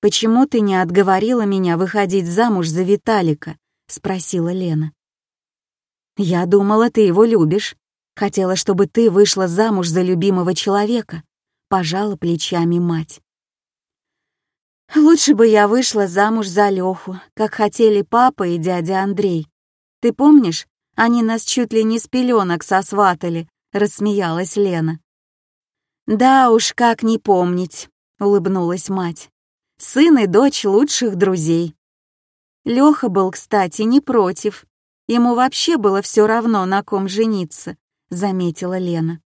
«Почему ты не отговорила меня выходить замуж за Виталика?» — спросила Лена. «Я думала, ты его любишь. Хотела, чтобы ты вышла замуж за любимого человека», — пожала плечами мать. «Лучше бы я вышла замуж за Леху, как хотели папа и дядя Андрей. Ты помнишь, они нас чуть ли не с пеленок сосватали», — рассмеялась Лена. «Да уж, как не помнить», — улыбнулась мать. «Сын и дочь лучших друзей». Леха был, кстати, не против. Ему вообще было все равно, на ком жениться, заметила Лена.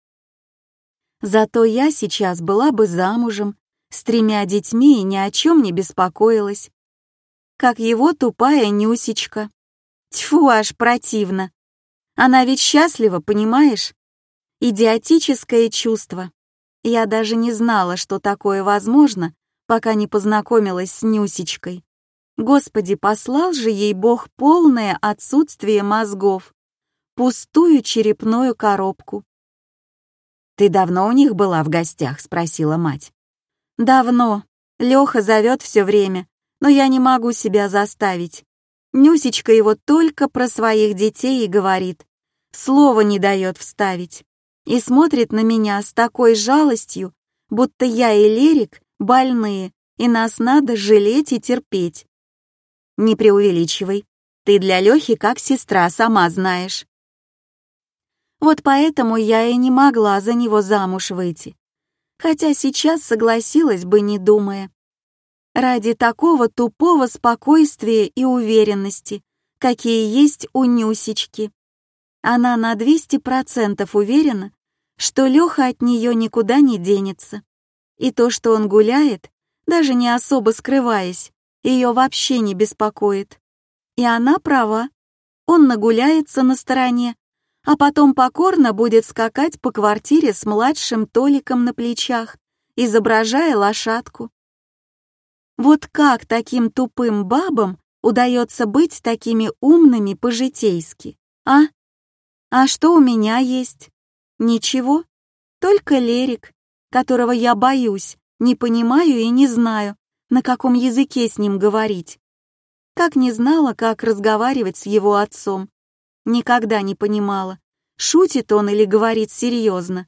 Зато я сейчас была бы замужем, с тремя детьми и ни о чем не беспокоилась. Как его тупая Нюсечка. Тьфу, аж противно. Она ведь счастлива, понимаешь? Идиотическое чувство. Я даже не знала, что такое возможно, пока не познакомилась с Нюсечкой. Господи, послал же ей Бог полное отсутствие мозгов, пустую черепную коробку. «Ты давно у них была в гостях?» — спросила мать. «Давно. Леха зовет все время, но я не могу себя заставить. Нюсечка его только про своих детей и говорит. Слова не дает вставить. И смотрит на меня с такой жалостью, будто я и Лерик больные, и нас надо жалеть и терпеть. Не преувеличивай. Ты для Лёхи как сестра, сама знаешь. Вот поэтому я и не могла за него замуж выйти. Хотя сейчас согласилась бы, не думая. Ради такого тупого спокойствия и уверенности, какие есть у Нюсечки. Она на 200% уверена, что Лёха от неё никуда не денется. И то, что он гуляет, даже не особо скрываясь, ее вообще не беспокоит. И она права. Он нагуляется на стороне, а потом покорно будет скакать по квартире с младшим Толиком на плечах, изображая лошадку. Вот как таким тупым бабам удается быть такими умными по-житейски, а? А что у меня есть? Ничего, только Лерик, которого я боюсь, не понимаю и не знаю, на каком языке с ним говорить. Как не знала, как разговаривать с его отцом. Никогда не понимала, шутит он или говорит серьезно.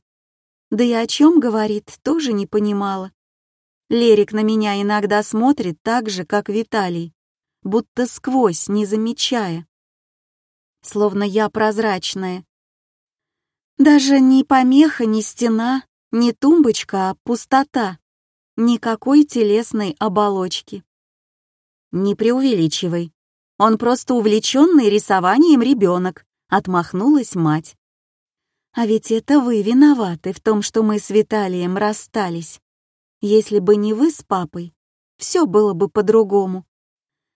Да и о чем говорит, тоже не понимала. Лерик на меня иногда смотрит так же, как Виталий, будто сквозь, не замечая. Словно я прозрачная. Даже не помеха, не стена, не тумбочка, а пустота. Никакой телесной оболочки. Не преувеличивай. Он просто увлеченный рисованием ребенок, отмахнулась мать. А ведь это вы виноваты в том, что мы с Виталием расстались. Если бы не вы с папой, все было бы по-другому.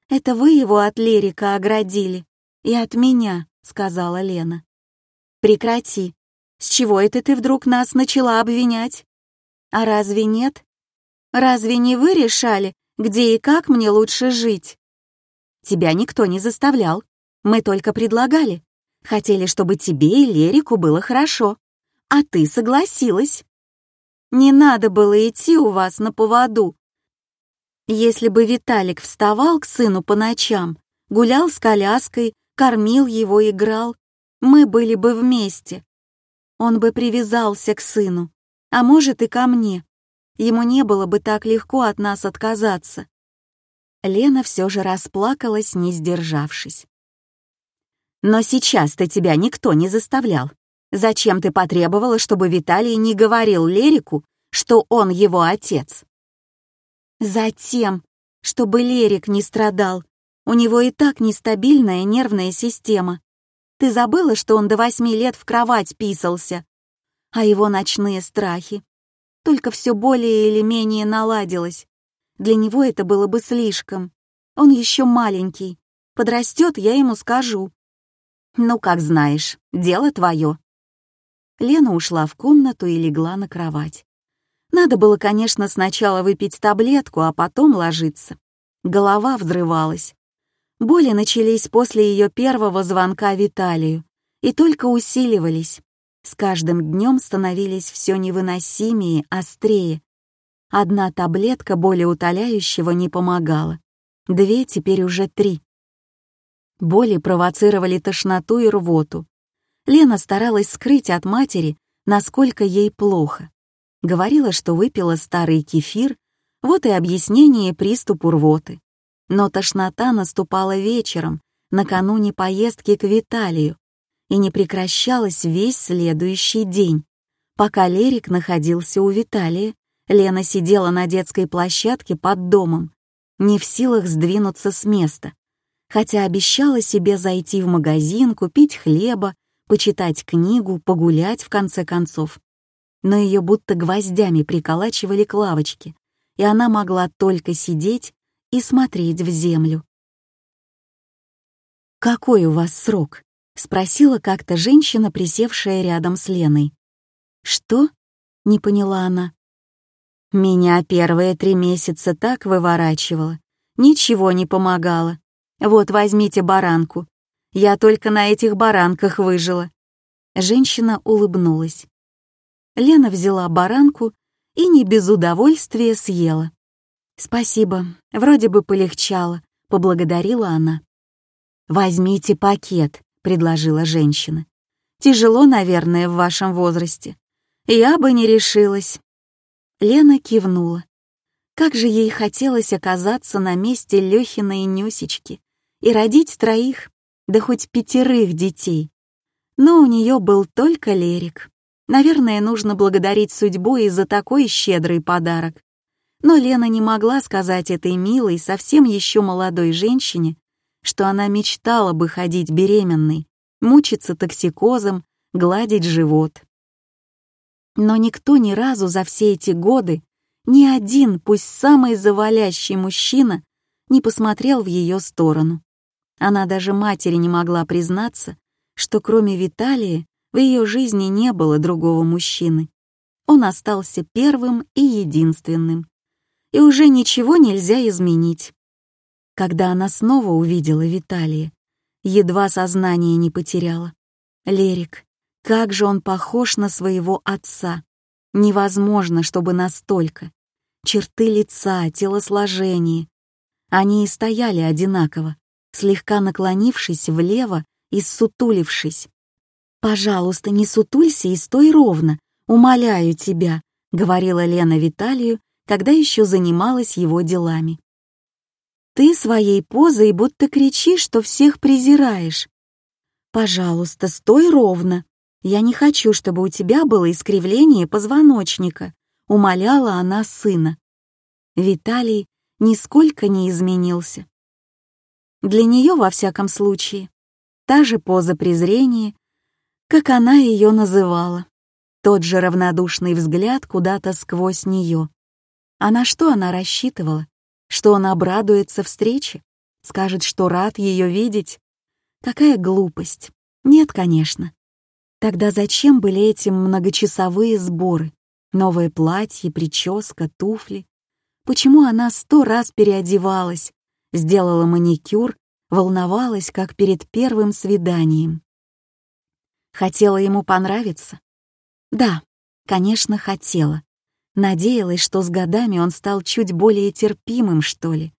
Это вы его от Лерика оградили. И от меня, сказала Лена. Прекрати. С чего это ты вдруг нас начала обвинять? А разве нет? Разве не вы решали, где и как мне лучше жить? Тебя никто не заставлял. Мы только предлагали. Хотели, чтобы тебе и Лерику было хорошо. А ты согласилась. Не надо было идти у вас на поводу. Если бы Виталик вставал к сыну по ночам, гулял с коляской, кормил его, играл, мы были бы вместе. Он бы привязался к сыну, а может и ко мне. Ему не было бы так легко от нас отказаться. Лена все же расплакалась, не сдержавшись. «Но сейчас-то тебя никто не заставлял. Зачем ты потребовала, чтобы Виталий не говорил Лерику, что он его отец?» «Затем, чтобы Лерик не страдал. У него и так нестабильная нервная система. Ты забыла, что он до восьми лет в кровать писался? А его ночные страхи, только все более или менее наладилось. Для него это было бы слишком. Он еще маленький. Подрастет, я ему скажу. Ну, как знаешь, дело твое. Лена ушла в комнату и легла на кровать. Надо было, конечно, сначала выпить таблетку, а потом ложиться. Голова взрывалась. Боли начались после ее первого звонка Виталию и только усиливались с каждым днем становились все невыносимее, острее. Одна таблетка более утоляющего не помогала. Две, теперь уже три. Боли провоцировали тошноту и рвоту. Лена старалась скрыть от матери, насколько ей плохо. Говорила, что выпила старый кефир, вот и объяснение приступу рвоты. Но тошнота наступала вечером, накануне поездки к Виталию, и не прекращалась весь следующий день. Пока Лерик находился у Виталия, Лена сидела на детской площадке под домом, не в силах сдвинуться с места, хотя обещала себе зайти в магазин, купить хлеба, почитать книгу, погулять в конце концов. Но ее будто гвоздями приколачивали к лавочке, и она могла только сидеть и смотреть в землю. «Какой у вас срок?» — спросила как-то женщина, присевшая рядом с Леной. «Что?» — не поняла она. «Меня первые три месяца так выворачивало. Ничего не помогало. Вот возьмите баранку. Я только на этих баранках выжила». Женщина улыбнулась. Лена взяла баранку и не без удовольствия съела. «Спасибо, вроде бы полегчало», — поблагодарила она. «Возьмите пакет», — предложила женщина. «Тяжело, наверное, в вашем возрасте. Я бы не решилась». Лена кивнула. Как же ей хотелось оказаться на месте Лёхиной Нюсечки и родить троих, да хоть пятерых детей. Но у нее был только Лерик. Наверное, нужно благодарить судьбу и за такой щедрый подарок. Но Лена не могла сказать этой милой, совсем еще молодой женщине, что она мечтала бы ходить беременной, мучиться токсикозом, гладить живот. Но никто ни разу за все эти годы, ни один, пусть самый завалящий мужчина, не посмотрел в ее сторону. Она даже матери не могла признаться, что кроме Виталия в ее жизни не было другого мужчины. Он остался первым и единственным. И уже ничего нельзя изменить. Когда она снова увидела Виталия, едва сознание не потеряла. Лерик, как же он похож на своего отца. Невозможно, чтобы настолько. Черты лица, телосложение. Они и стояли одинаково, слегка наклонившись влево и сутулившись. «Пожалуйста, не сутулься и стой ровно, умоляю тебя», — говорила Лена Виталию, когда еще занималась его делами. Ты своей позой будто кричишь, что всех презираешь. Пожалуйста, стой ровно. Я не хочу, чтобы у тебя было искривление позвоночника, умоляла она сына. Виталий нисколько не изменился. Для нее, во всяком случае, та же поза презрения, как она ее называла, тот же равнодушный взгляд куда-то сквозь нее. А на что она рассчитывала? Что он обрадуется встрече? Скажет, что рад ее видеть? Какая глупость. Нет, конечно. Тогда зачем были эти многочасовые сборы? Новое платье, прическа, туфли? Почему она сто раз переодевалась, сделала маникюр, волновалась, как перед первым свиданием? Хотела ему понравиться? Да, конечно, хотела. Надеялась, что с годами он стал чуть более терпимым, что ли.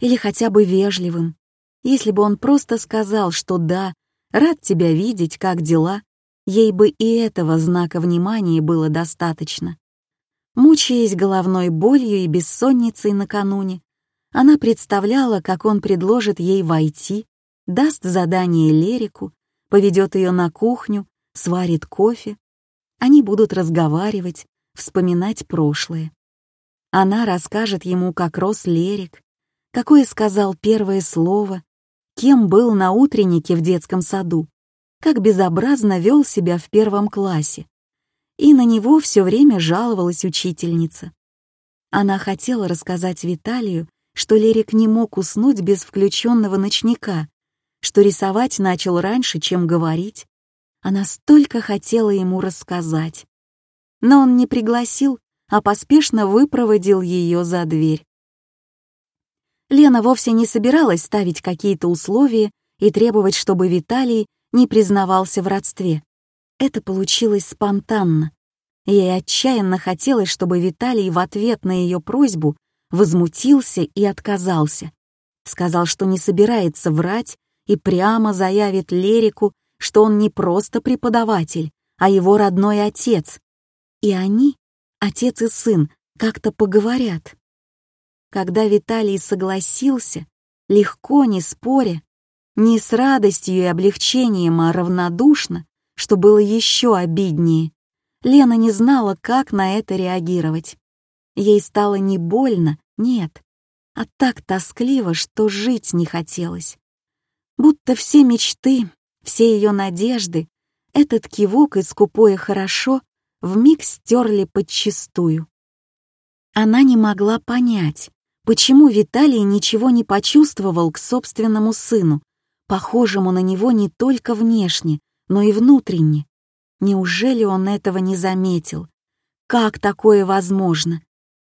Или хотя бы вежливым. Если бы он просто сказал, что да, рад тебя видеть, как дела, ей бы и этого знака внимания было достаточно. Мучаясь головной болью и бессонницей накануне, она представляла, как он предложит ей войти, даст задание Лерику, поведет ее на кухню, сварит кофе. Они будут разговаривать, вспоминать прошлое. Она расскажет ему, как рос Лерик, какое сказал первое слово, кем был на утреннике в детском саду, как безобразно вел себя в первом классе. И на него все время жаловалась учительница. Она хотела рассказать Виталию, что Лерик не мог уснуть без включенного ночника, что рисовать начал раньше, чем говорить. Она столько хотела ему рассказать но он не пригласил, а поспешно выпроводил ее за дверь. Лена вовсе не собиралась ставить какие-то условия и требовать, чтобы Виталий не признавался в родстве. Это получилось спонтанно. Ей отчаянно хотелось, чтобы Виталий в ответ на ее просьбу возмутился и отказался. Сказал, что не собирается врать и прямо заявит Лерику, что он не просто преподаватель, а его родной отец. И они, отец и сын, как-то поговорят. Когда Виталий согласился, легко, не споря, не с радостью и облегчением, а равнодушно, что было еще обиднее, Лена не знала, как на это реагировать. Ей стало не больно, нет, а так тоскливо, что жить не хотелось. Будто все мечты, все ее надежды, этот кивок и скупое «хорошо» вмиг стерли подчистую. Она не могла понять, почему Виталий ничего не почувствовал к собственному сыну, похожему на него не только внешне, но и внутренне. Неужели он этого не заметил? Как такое возможно?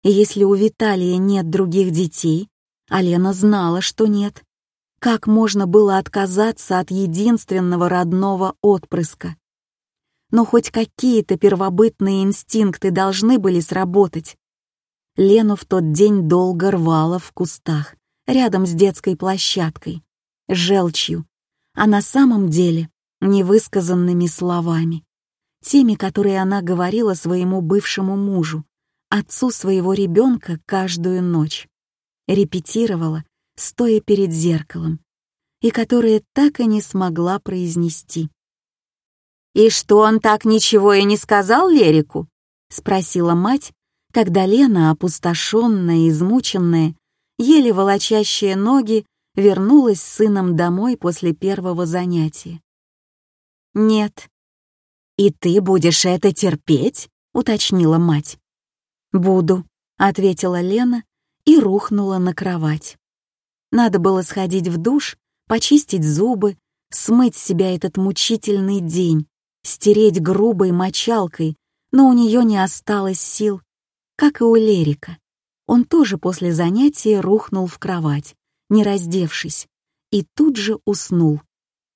И если у Виталия нет других детей, а Лена знала, что нет, как можно было отказаться от единственного родного отпрыска? Но хоть какие-то первобытные инстинкты должны были сработать. Лену в тот день долго рвало в кустах, рядом с детской площадкой, желчью, а на самом деле невысказанными словами теми, которые она говорила своему бывшему мужу, отцу своего ребенка каждую ночь, репетировала, стоя перед зеркалом, и которые так и не смогла произнести. «И что, он так ничего и не сказал Лерику?» — спросила мать, когда Лена, опустошенная, измученная, еле волочащая ноги, вернулась с сыном домой после первого занятия. «Нет», «И ты будешь это терпеть?» — уточнила мать. «Буду», — ответила Лена и рухнула на кровать. Надо было сходить в душ, почистить зубы, смыть с себя этот мучительный день, стереть грубой мочалкой, но у нее не осталось сил, как и у Лерика. Он тоже после занятия рухнул в кровать, не раздевшись, и тут же уснул.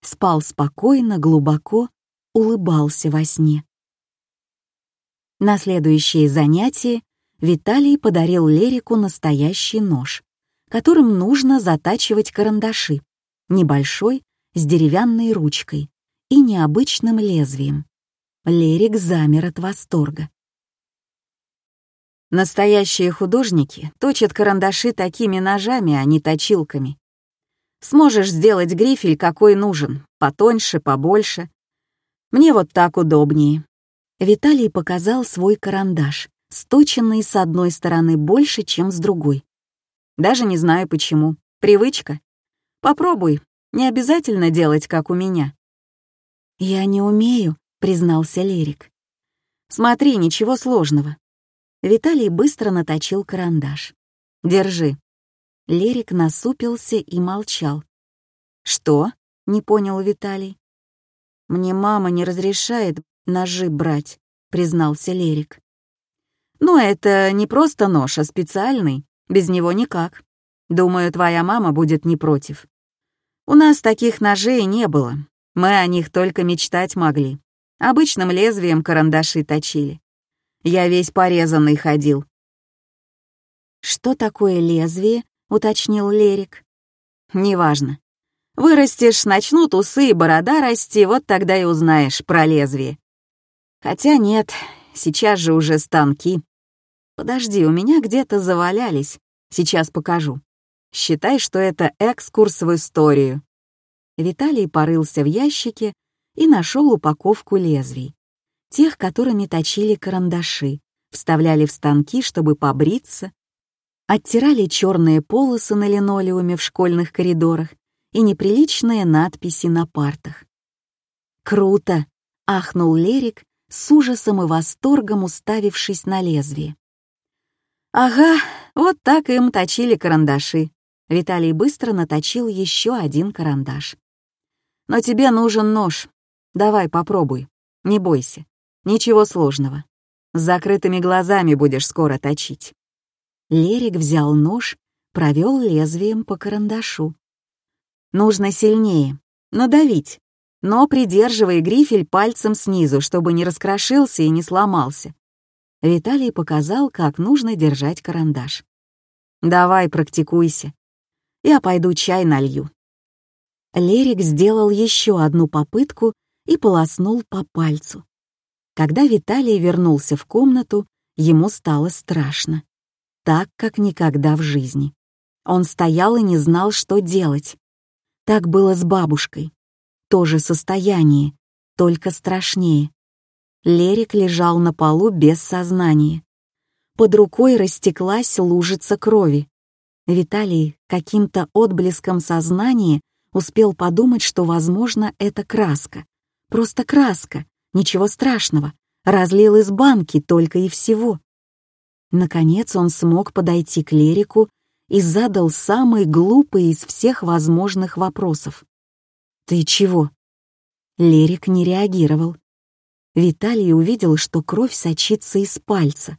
Спал спокойно, глубоко, улыбался во сне. На следующее занятие Виталий подарил Лерику настоящий нож, которым нужно затачивать карандаши, небольшой, с деревянной ручкой и необычным лезвием. Лерик замер от восторга. Настоящие художники точат карандаши такими ножами, а не точилками. Сможешь сделать грифель какой нужен, потоньше, побольше, мне вот так удобнее». Виталий показал свой карандаш, сточенный с одной стороны больше, чем с другой. Даже не знаю почему. Привычка. Попробуй. Не обязательно делать, как у меня. «Я не умею», — признался Лерик. «Смотри, ничего сложного». Виталий быстро наточил карандаш. «Держи». Лерик насупился и молчал. «Что?» — не понял Виталий. «Мне мама не разрешает ножи брать», — признался Лерик. «Ну, это не просто нож, а специальный. Без него никак. Думаю, твоя мама будет не против. У нас таких ножей не было. Мы о них только мечтать могли. Обычным лезвием карандаши точили. Я весь порезанный ходил». «Что такое лезвие?» — уточнил Лерик. «Неважно. Вырастешь, начнут усы и борода расти, вот тогда и узнаешь про лезвие. Хотя нет, сейчас же уже станки. Подожди, у меня где-то завалялись. Сейчас покажу. Считай, что это экскурс в историю. Виталий порылся в ящике и нашел упаковку лезвий. Тех, которыми точили карандаши, вставляли в станки, чтобы побриться, оттирали черные полосы на линолеуме в школьных коридорах и неприличные надписи на партах. «Круто!» — ахнул Лерик, с ужасом и восторгом уставившись на лезвие. «Ага, вот так им точили карандаши». Виталий быстро наточил еще один карандаш. «Но тебе нужен нож. Давай попробуй. Не бойся. Ничего сложного. С закрытыми глазами будешь скоро точить». Лерик взял нож, провел лезвием по карандашу. Нужно сильнее. Надавить. Но придерживай грифель пальцем снизу, чтобы не раскрошился и не сломался. Виталий показал, как нужно держать карандаш. «Давай, практикуйся. Я пойду чай налью». Лерик сделал еще одну попытку и полоснул по пальцу. Когда Виталий вернулся в комнату, ему стало страшно. Так, как никогда в жизни. Он стоял и не знал, что делать. Так было с бабушкой. То же состояние, только страшнее. Лерик лежал на полу без сознания. Под рукой растеклась лужица крови. Виталий каким-то отблеском сознания успел подумать, что, возможно, это краска. Просто краска, ничего страшного. Разлил из банки только и всего. Наконец он смог подойти к Лерику и задал самый глупый из всех возможных вопросов. «Ты чего?» Лерик не реагировал. Виталий увидел, что кровь сочится из пальца.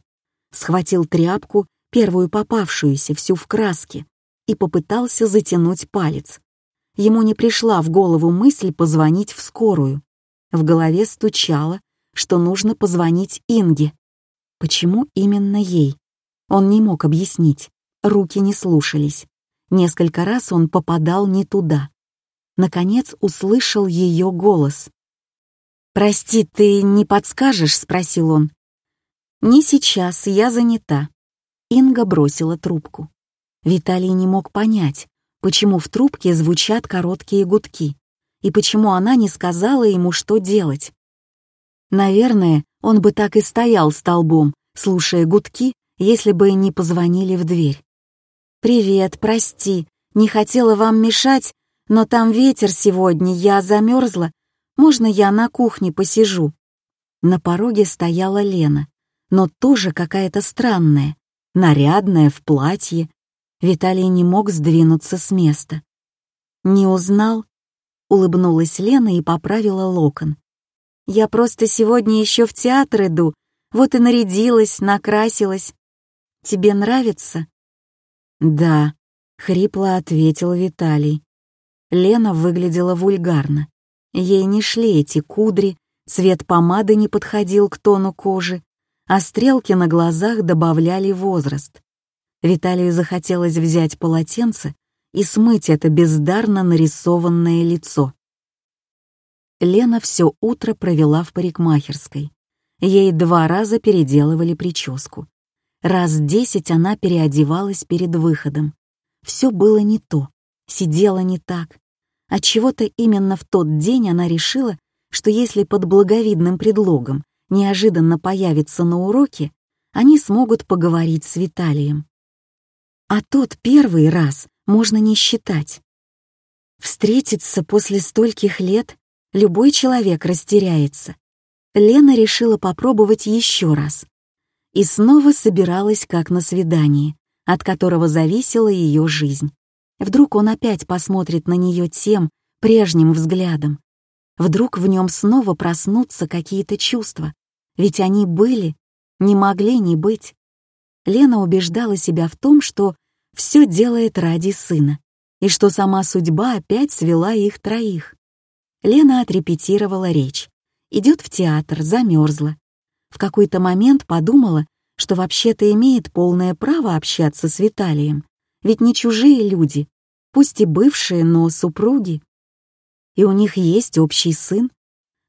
Схватил тряпку, первую попавшуюся, всю в краске, и попытался затянуть палец. Ему не пришла в голову мысль позвонить в скорую. В голове стучало, что нужно позвонить Инге. Почему именно ей? Он не мог объяснить. Руки не слушались. Несколько раз он попадал не туда. Наконец услышал ее голос. «Прости, ты не подскажешь?» — спросил он. «Не сейчас, я занята». Инга бросила трубку. Виталий не мог понять, почему в трубке звучат короткие гудки и почему она не сказала ему, что делать. Наверное, он бы так и стоял столбом, слушая гудки, если бы не позвонили в дверь. «Привет, прости, не хотела вам мешать, но там ветер сегодня, я замерзла можно я на кухне посижу?» На пороге стояла Лена, но тоже какая-то странная, нарядная, в платье. Виталий не мог сдвинуться с места. «Не узнал?» — улыбнулась Лена и поправила локон. «Я просто сегодня еще в театр иду, вот и нарядилась, накрасилась. Тебе нравится?» «Да», — хрипло ответил Виталий. Лена выглядела вульгарно. Ей не шли эти кудри, цвет помады не подходил к тону кожи, а стрелки на глазах добавляли возраст. Виталию захотелось взять полотенце и смыть это бездарно нарисованное лицо. Лена все утро провела в парикмахерской. Ей два раза переделывали прическу. Раз десять она переодевалась перед выходом. Все было не то, сидела не так, Отчего-то именно в тот день она решила, что если под благовидным предлогом неожиданно появится на уроке, они смогут поговорить с Виталием. А тот первый раз можно не считать. Встретиться после стольких лет любой человек растеряется. Лена решила попробовать еще раз. И снова собиралась как на свидании, от которого зависела ее жизнь. Вдруг он опять посмотрит на нее тем, прежним взглядом. Вдруг в нем снова проснутся какие-то чувства. Ведь они были, не могли не быть. Лена убеждала себя в том, что все делает ради сына, и что сама судьба опять свела их троих. Лена отрепетировала речь. Идет в театр, замерзла. В какой-то момент подумала, что вообще-то имеет полное право общаться с Виталием, ведь не чужие люди, пусть и бывшие, но супруги. И у них есть общий сын.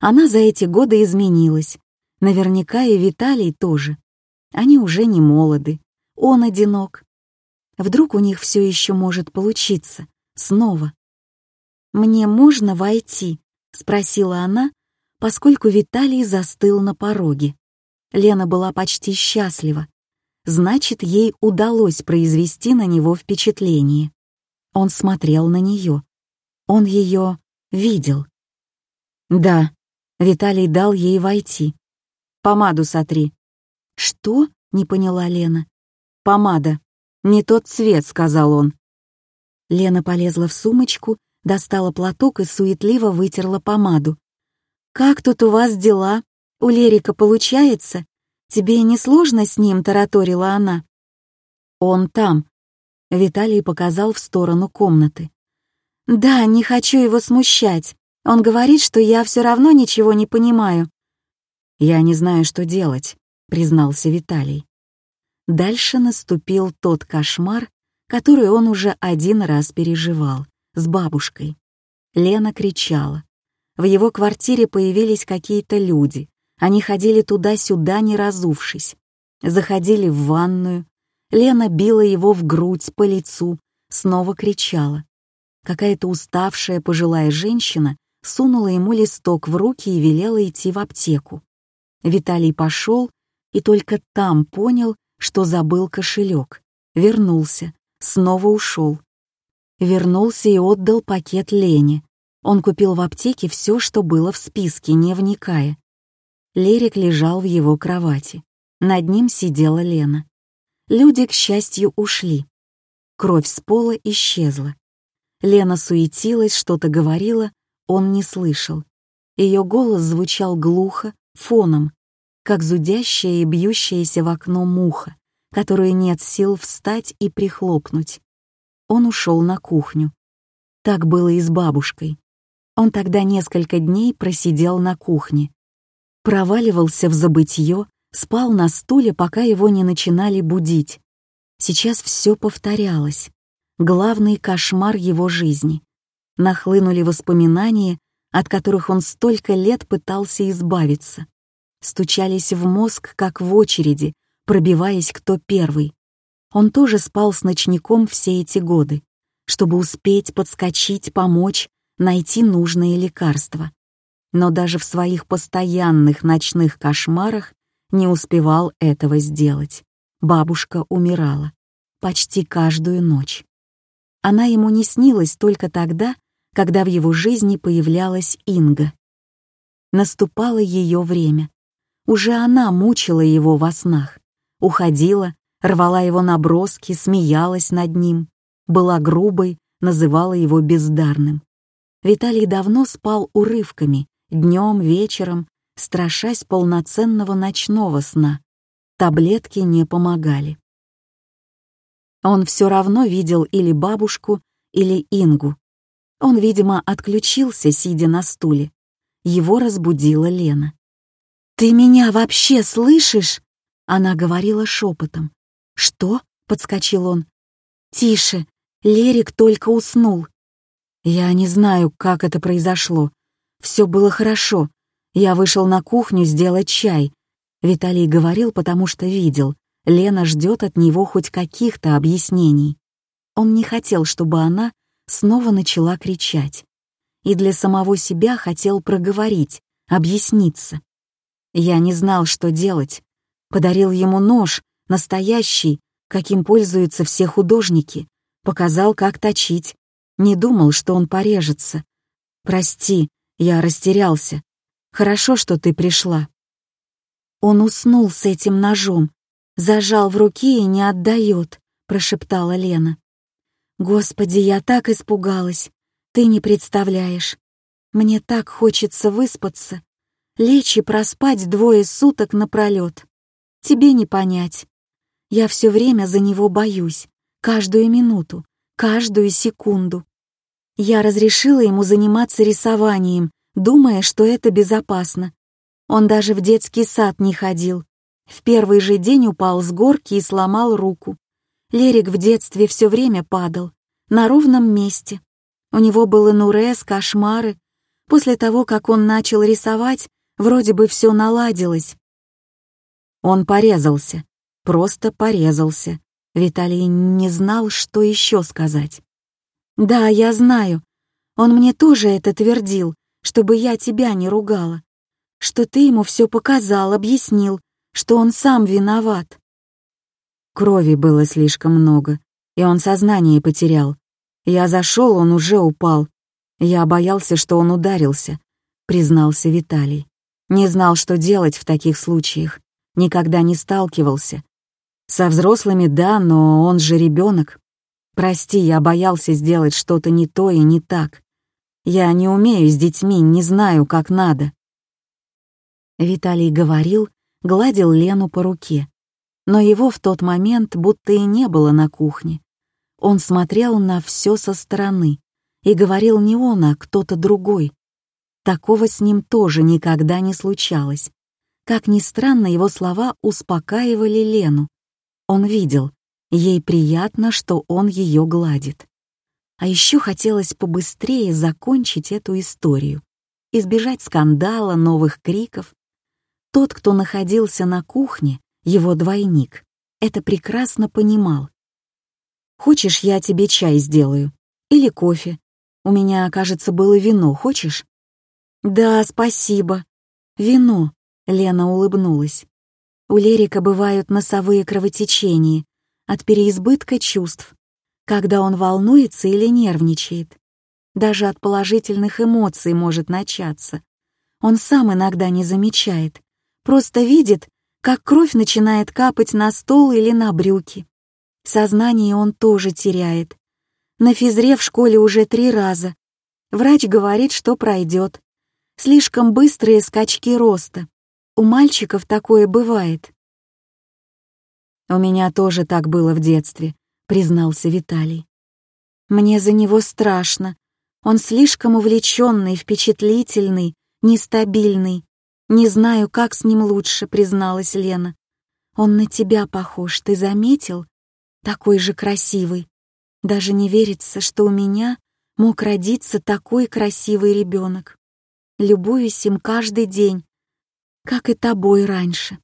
Она за эти годы изменилась. Наверняка и Виталий тоже. Они уже не молоды. Он одинок. Вдруг у них все еще может получиться. Снова. «Мне можно войти?» — спросила она, поскольку Виталий застыл на пороге. Лена была почти счастлива. Значит, ей удалось произвести на него впечатление. Он смотрел на нее. Он ее видел. Да, Виталий дал ей войти. Помаду сотри. Что? Не поняла Лена. Помада. Не тот цвет, сказал он. Лена полезла в сумочку, достала платок и суетливо вытерла помаду. «Как тут у вас дела? У Лерика получается? Тебе не сложно с ним?» — тараторила она. «Он там», Виталий показал в сторону комнаты. «Да, не хочу его смущать. Он говорит, что я все равно ничего не понимаю». «Я не знаю, что делать. признался Виталий. Дальше наступил тот кошмар, который он уже один раз переживал, с бабушкой. Лена кричала. В его квартире появились какие-то люди. Они ходили туда-сюда, не разувшись. Заходили в ванную. Лена била его в грудь, по лицу, снова кричала. Какая-то уставшая пожилая женщина сунула ему листок в руки и велела идти в аптеку. Виталий пошел и только там понял, что забыл кошелек. Вернулся, снова ушел. Вернулся и отдал пакет Лене. Он купил в аптеке все, что было в списке, не вникая. Лерик лежал в его кровати. Над ним сидела Лена. Люди, к счастью, ушли. Кровь с пола исчезла. Лена суетилась, что-то говорила, он не слышал. Ее голос звучал глухо, фоном, как зудящая и бьющаяся в окно муха, которую нет сил встать и прихлопнуть. Он ушел на кухню. Так было и с бабушкой. Он тогда несколько дней просидел на кухне. Проваливался в забытье, спал на стуле, пока его не начинали будить. Сейчас все повторялось. Главный кошмар его жизни. Нахлынули воспоминания, от которых он столько лет пытался избавиться стучались в мозг, как в очереди, пробиваясь кто первый. Он тоже спал с ночником все эти годы, чтобы успеть подскочить, помочь, найти нужные лекарства. Но даже в своих постоянных ночных кошмарах не успевал этого сделать. Бабушка умирала. Почти каждую ночь. Она ему не снилась только тогда, когда в его жизни появлялась Инга. Наступало ее время. Уже она мучила его во снах, уходила, рвала его наброски, смеялась над ним, была грубой, называла его бездарным. Виталий давно спал урывками, днем, вечером, страшась полноценного ночного сна. Таблетки не помогали. Он все равно видел или бабушку, или Ингу. Он, видимо, отключился, сидя на стуле. Его разбудила Лена. «Ты меня вообще слышишь?» Она говорила шепотом. «Что?» — подскочил он. «Тише, Лерик только уснул». Я не знаю, как это произошло. Все было хорошо. Я вышел на кухню сделать чай. Виталий говорил, потому что видел. Лена ждет от него хоть каких-то объяснений. Он не хотел, чтобы она снова начала кричать. И для самого себя хотел проговорить, объясниться. Я не знал, что делать. Подарил ему нож, настоящий, каким пользуются все художники. Показал, как точить. Не думал, что он порежется. Прости, я растерялся. Хорошо, что ты пришла. Он уснул с этим ножом, зажал в руке и не отдает, прошептала Лена. Господи, я так испугалась. Ты не представляешь. Мне так хочется выспаться лечь и проспать двое суток напролет. Тебе не понять. Я все время за него боюсь, каждую минуту, каждую секунду. Я разрешила ему заниматься рисованием, думая, что это безопасно. Он даже в детский сад не ходил. В первый же день упал с горки и сломал руку. Лерик в детстве все время падал, на ровном месте. У него было нурез, кошмары. После того, как он начал рисовать, Вроде бы все наладилось. Он порезался, просто порезался. Виталий не знал, что еще сказать. «Да, я знаю. Он мне тоже это твердил, чтобы я тебя не ругала. Что ты ему все показал, объяснил, что он сам виноват». Крови было слишком много, и он сознание потерял. Я зашел, он уже упал. Я боялся, что он ударился, признался Виталий. Не знал, что делать в таких случаях. Никогда не сталкивался. Со взрослыми — да, но он же ребенок. Прости, я боялся сделать что-то не то и не так. Я не умею с детьми, не знаю, как надо. Виталий говорил, гладил Лену по руке. Но его в тот момент будто и не было на кухне. Он смотрел на все со стороны и говорил не он, а кто-то другой. Такого с ним тоже никогда не случалось. Как ни странно, его слова успокаивали Лену. Он видел, ей приятно, что он ее гладит. А еще хотелось побыстрее закончить эту историю, избежать скандала, новых криков. Тот, кто находился на кухне, его двойник, это прекрасно понимал. «Хочешь, я тебе чай сделаю? Или кофе? У меня, кажется, было вино, хочешь?» «Да, спасибо. Вино», — Лена улыбнулась. У Лерика бывают носовые кровотечения от переизбытка чувств, когда он волнуется или нервничает. Даже от положительных эмоций может начаться. Он сам иногда не замечает, просто видит, как кровь начинает капать на стол или на брюки. Сознание он тоже теряет. На физре в школе уже три раза. Врач говорит, что пройдет. Слишком быстрые скачки роста. У мальчиков такое бывает. «У меня тоже так было в детстве», — признался Виталий. «Мне за него страшно. Он слишком увлеченный, впечатлительный, нестабильный. «Не знаю, как с ним лучше», — призналась Лена. «Он на тебя похож, ты заметил? Такой же красивый. Даже не верится, что у меня мог родиться такой красивый ребенок. Любуюсь им каждый день, как и тобой раньше».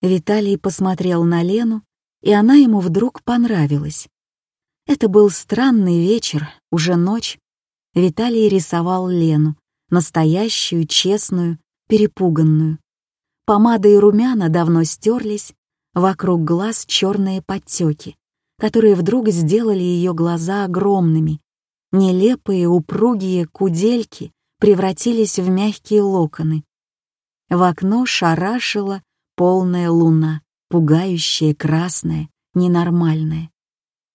Виталий посмотрел на Лену, и она ему вдруг понравилась. Это был странный вечер, уже ночь. Виталий рисовал Лену, настоящую, честную, перепуганную. Помада и румяна давно стерлись, вокруг глаз черные подтеки, которые вдруг сделали ее глаза огромными. Нелепые, упругие кудельки превратились в мягкие локоны. В окно шарашила полная луна, пугающая, красная, ненормальная.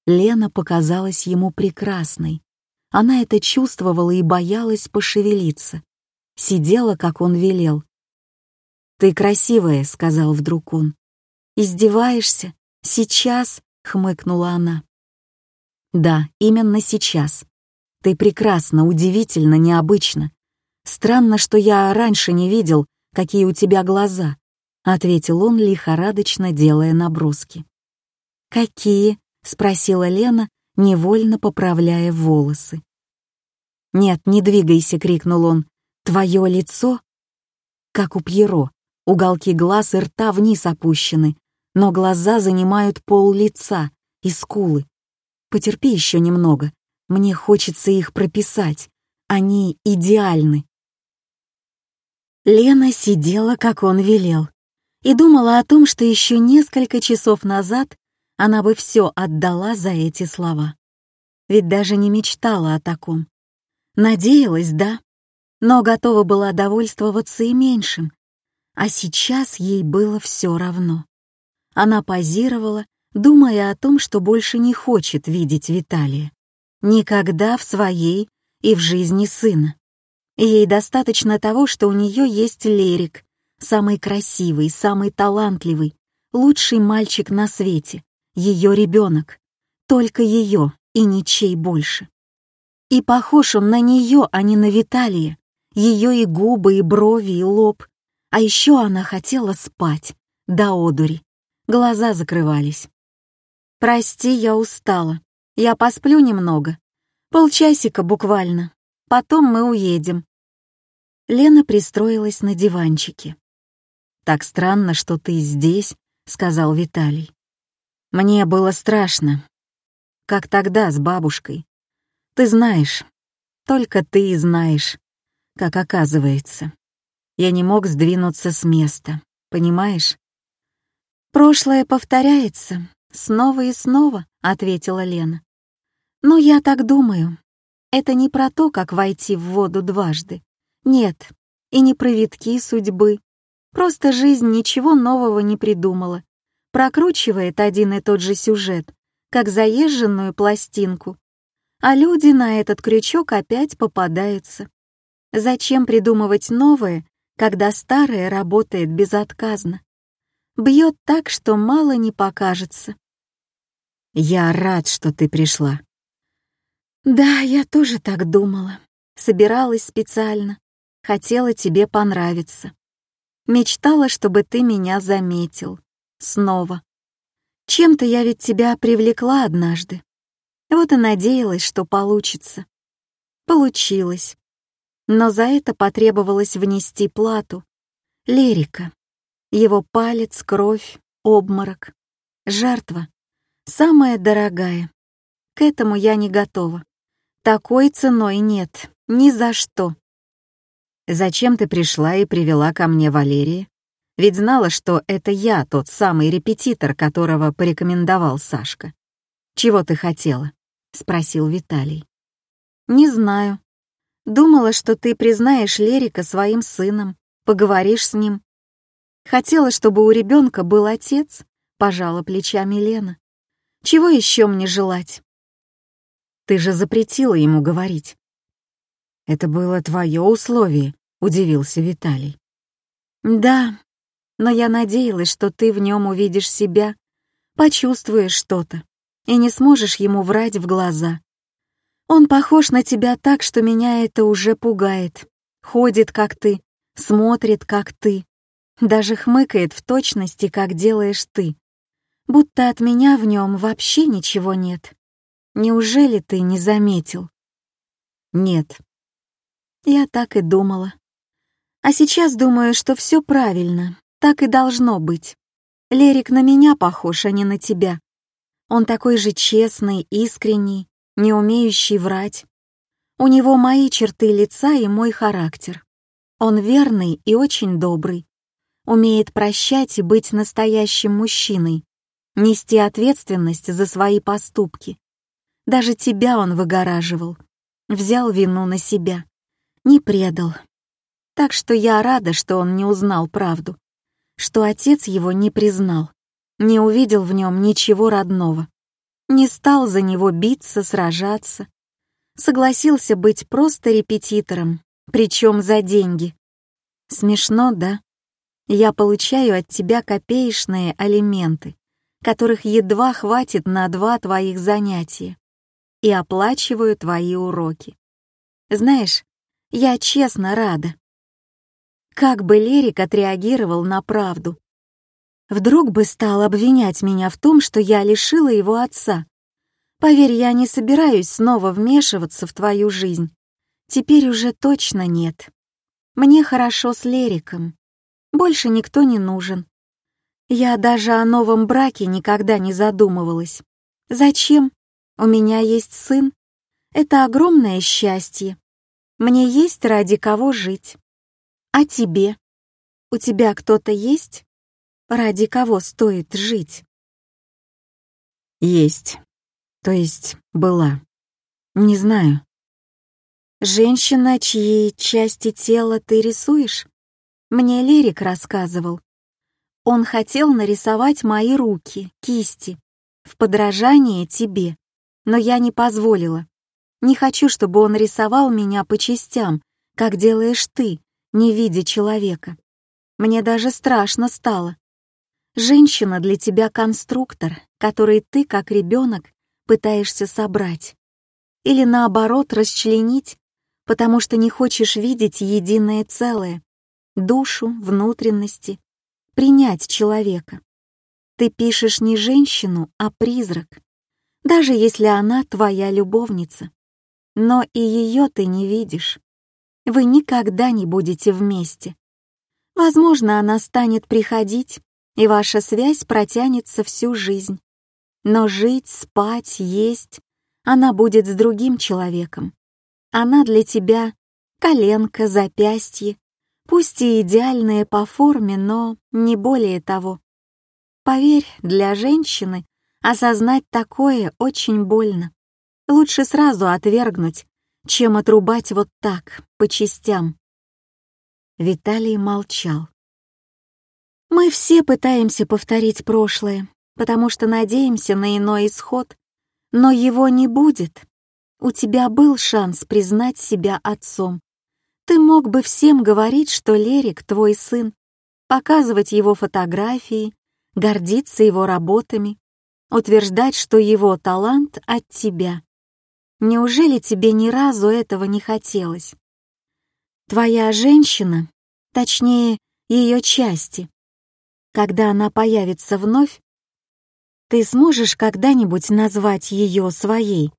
Лена показалась ему прекрасной, она это чувствовала и боялась пошевелиться. Сидела, как он велел. «Ты красивая», — сказал вдруг он. «Издеваешься? Сейчас?» — хмыкнула она. «Да, именно сейчас. Ты прекрасна, удивительно, необычно. Странно, что я раньше не видел, какие у тебя глаза», — ответил он, лихорадочно делая наброски. «Какие?» — спросила Лена, невольно поправляя волосы. «Нет, не двигайся!» — крикнул он. «Твое лицо?» Как у Пьеро, уголки глаз и рта вниз опущены, но глаза занимают пол лица и скулы. Потерпи еще немного, мне хочется их прописать. Они идеальны. Лена сидела, как он велел, и думала о том, что еще несколько часов назад она бы все отдала за эти слова. Ведь даже не мечтала о таком. Надеялась, да, но готова была довольствоваться и меньшим. А сейчас ей было все равно. Она позировала, думая о том, что больше не хочет видеть Виталия. Никогда в своей и в жизни сына. Ей достаточно того, что у нее есть Лерик, самый красивый, самый талантливый, лучший мальчик на свете, ее ребенок, только ее и ничей больше. И похож он на нее, а не на Виталия, ее и губы, и брови, и лоб. А еще она хотела спать, до одури. Глаза закрывались. «Прости, я устала. Я посплю немного. Полчасика буквально. Потом мы уедем». Лена пристроилась на диванчике. «Так странно, что ты здесь», — сказал Виталий. Мне было страшно. Как тогда с бабушкой. Ты знаешь, только ты и знаешь, как оказывается. Я не мог сдвинуться с места, понимаешь? «Прошлое повторяется, снова и снова», — ответила Лена. «Но я так думаю. Это не про то, как войти в воду дважды. Нет, и не про витки судьбы. Просто жизнь ничего нового не придумала прокручивает один и тот же сюжет, как заезженную пластинку, а люди на этот крючок опять попадаются. Зачем придумывать новое, когда старое работает безотказно? Бьет так, что мало не покажется. «Я рад, что ты пришла». «Да, я тоже так думала. Собиралась специально. Хотела тебе понравиться. Мечтала, чтобы ты меня заметил. Снова. Чем-то я ведь тебя привлекла однажды. Вот и надеялась, что получится. Получилось. Но за это потребовалось внести плату. Лерика. Его палец, кровь, обморок. Жертва. Самая дорогая. К этому я не готова. Такой ценой нет. Ни за что. Зачем ты пришла и привела ко мне Валерия? Ведь знала, что это я, тот самый репетитор, которого порекомендовал Сашка. Чего ты хотела? Спросил Виталий. Не знаю. Думала, что ты признаешь Лерика своим сыном, поговоришь с ним. Хотела, чтобы у ребенка был отец, пожала плечами Лена. Чего еще мне желать? Ты же запретила ему говорить. Это было твое условие, удивился Виталий. Да, но я надеялась, что ты в нем увидишь себя, почувствуешь что-то и не сможешь ему врать в глаза. Он похож на тебя так, что меня это уже пугает. Ходит, как ты, смотрит, как ты, даже хмыкает в точности, как делаешь ты. Будто от меня в нем вообще ничего нет. Неужели ты не заметил? Нет. Я так и думала. А сейчас думаю, что все правильно, так и должно быть. Лерик на меня похож, а не на тебя. Он такой же честный, искренний, не умеющий врать. У него мои черты лица и мой характер. Он верный и очень добрый. Умеет прощать и быть настоящим мужчиной, нести ответственность за свои поступки. Даже тебя он выгораживал, взял вину на себя, не предал. Так что я рада, что он не узнал правду, что отец его не признал, не увидел в нем ничего родного не стал за него биться, сражаться. Согласился быть просто репетитором, причем за деньги. Смешно, да? Я получаю от тебя копеечные алименты, которых едва хватит на два твоих занятия, и оплачиваю твои уроки. Знаешь, я честно рада. Как бы Лерик отреагировал на правду, Вдруг бы стал обвинять меня в том, что я лишила его отца. Поверь, я не собираюсь снова вмешиваться в твою жизнь. Теперь уже точно нет. Мне хорошо с Лериком. Больше никто не нужен. Я даже о новом браке никогда не задумывалась. Зачем? У меня есть сын. Это огромное счастье. Мне есть ради кого жить. А тебе? У тебя кто-то есть? ради кого стоит жить? Есть. То есть была. Не знаю. Женщина, чьи части тела ты рисуешь? Мне Лерик рассказывал. Он хотел нарисовать мои руки, кисти, в подражание тебе, но я не позволила. Не хочу, чтобы он рисовал меня по частям, как делаешь ты, не видя человека. Мне даже страшно стало. Женщина для тебя конструктор, который ты, как ребенок, пытаешься собрать. Или наоборот, расчленить, потому что не хочешь видеть единое целое, душу, внутренности, принять человека. Ты пишешь не женщину, а призрак, даже если она твоя любовница. Но и ее ты не видишь. Вы никогда не будете вместе. Возможно, она станет приходить, и ваша связь протянется всю жизнь. Но жить, спать, есть она будет с другим человеком. Она для тебя коленка, запястье, пусть и идеальные по форме, но не более того. Поверь, для женщины осознать такое очень больно. Лучше сразу отвергнуть, чем отрубать вот так, по частям. Виталий молчал. Мы все пытаемся повторить прошлое, потому что надеемся на иной исход, но его не будет. У тебя был шанс признать себя отцом. Ты мог бы всем говорить, что Лерик твой сын, показывать его фотографии, гордиться его работами, утверждать, что его талант от тебя. Неужели тебе ни разу этого не хотелось? Твоя женщина, точнее, ее части. Когда она появится вновь, ты сможешь когда-нибудь назвать ее своей,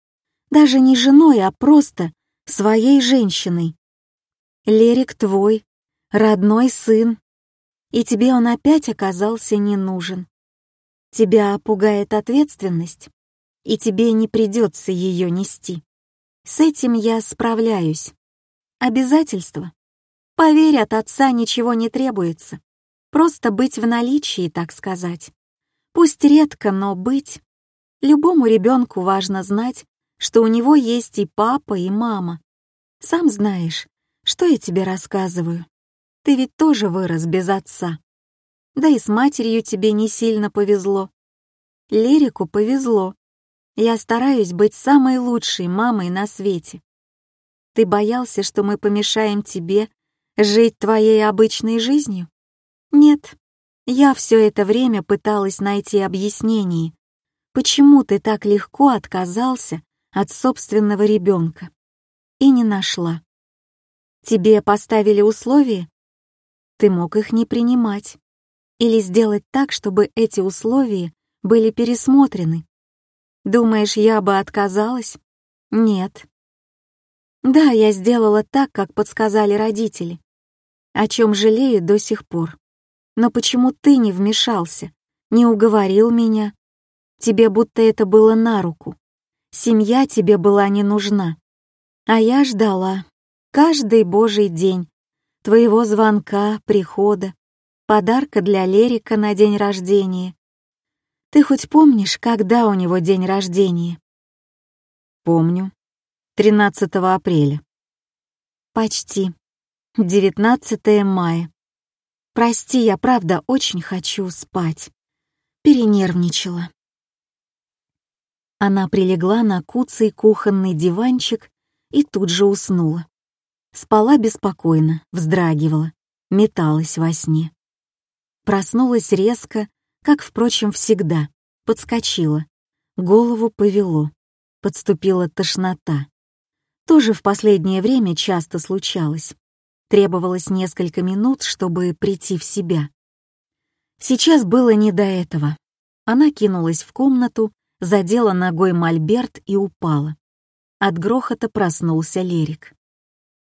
даже не женой, а просто своей женщиной. Лерик твой, родной сын, и тебе он опять оказался не нужен. Тебя пугает ответственность, и тебе не придется ее нести. С этим я справляюсь. Обязательства. Поверь, от отца ничего не требуется. Просто быть в наличии, так сказать. Пусть редко, но быть. Любому ребенку важно знать, что у него есть и папа, и мама. Сам знаешь, что я тебе рассказываю. Ты ведь тоже вырос без отца. Да и с матерью тебе не сильно повезло. Лирику повезло. Я стараюсь быть самой лучшей мамой на свете. Ты боялся, что мы помешаем тебе жить твоей обычной жизнью? Нет, я все это время пыталась найти объяснение, почему ты так легко отказался от собственного ребенка. И не нашла. Тебе поставили условия? Ты мог их не принимать. Или сделать так, чтобы эти условия были пересмотрены. Думаешь, я бы отказалась? Нет. Да, я сделала так, как подсказали родители, о чем жалею до сих пор. Но почему ты не вмешался, не уговорил меня? Тебе будто это было на руку. Семья тебе была не нужна. А я ждала. Каждый божий день. Твоего звонка, прихода, подарка для Лерика на день рождения. Ты хоть помнишь, когда у него день рождения? Помню. 13 апреля. Почти. 19 мая. Прости, я правда очень хочу спать. Перенервничала. Она прилегла на куцый кухонный диванчик и тут же уснула. Спала беспокойно, вздрагивала, металась во сне. Проснулась резко, как, впрочем, всегда, подскочила. Голову повело, подступила тошнота. Тоже в последнее время часто случалось. Требовалось несколько минут, чтобы прийти в себя. Сейчас было не до этого. Она кинулась в комнату, задела ногой мольберт и упала. От грохота проснулся Лерик.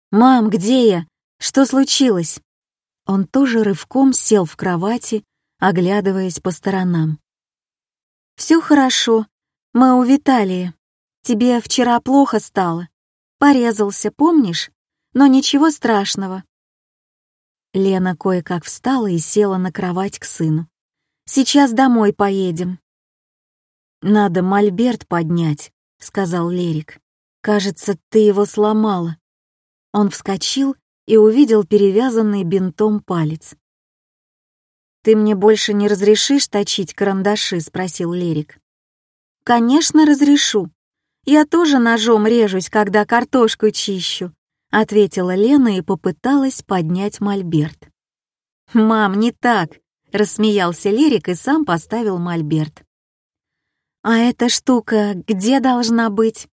«Мам, где я? Что случилось?» Он тоже рывком сел в кровати, оглядываясь по сторонам. «Все хорошо. Мы у Виталия. Тебе вчера плохо стало. Порезался, помнишь? но ничего страшного». Лена кое-как встала и села на кровать к сыну. «Сейчас домой поедем». «Надо мольберт поднять», — сказал Лерик. «Кажется, ты его сломала». Он вскочил и увидел перевязанный бинтом палец. «Ты мне больше не разрешишь точить карандаши?» — спросил Лерик. «Конечно, разрешу. Я тоже ножом режусь, когда картошку чищу. — ответила Лена и попыталась поднять мольберт. «Мам, не так!» — рассмеялся Лерик и сам поставил мольберт. «А эта штука где должна быть?»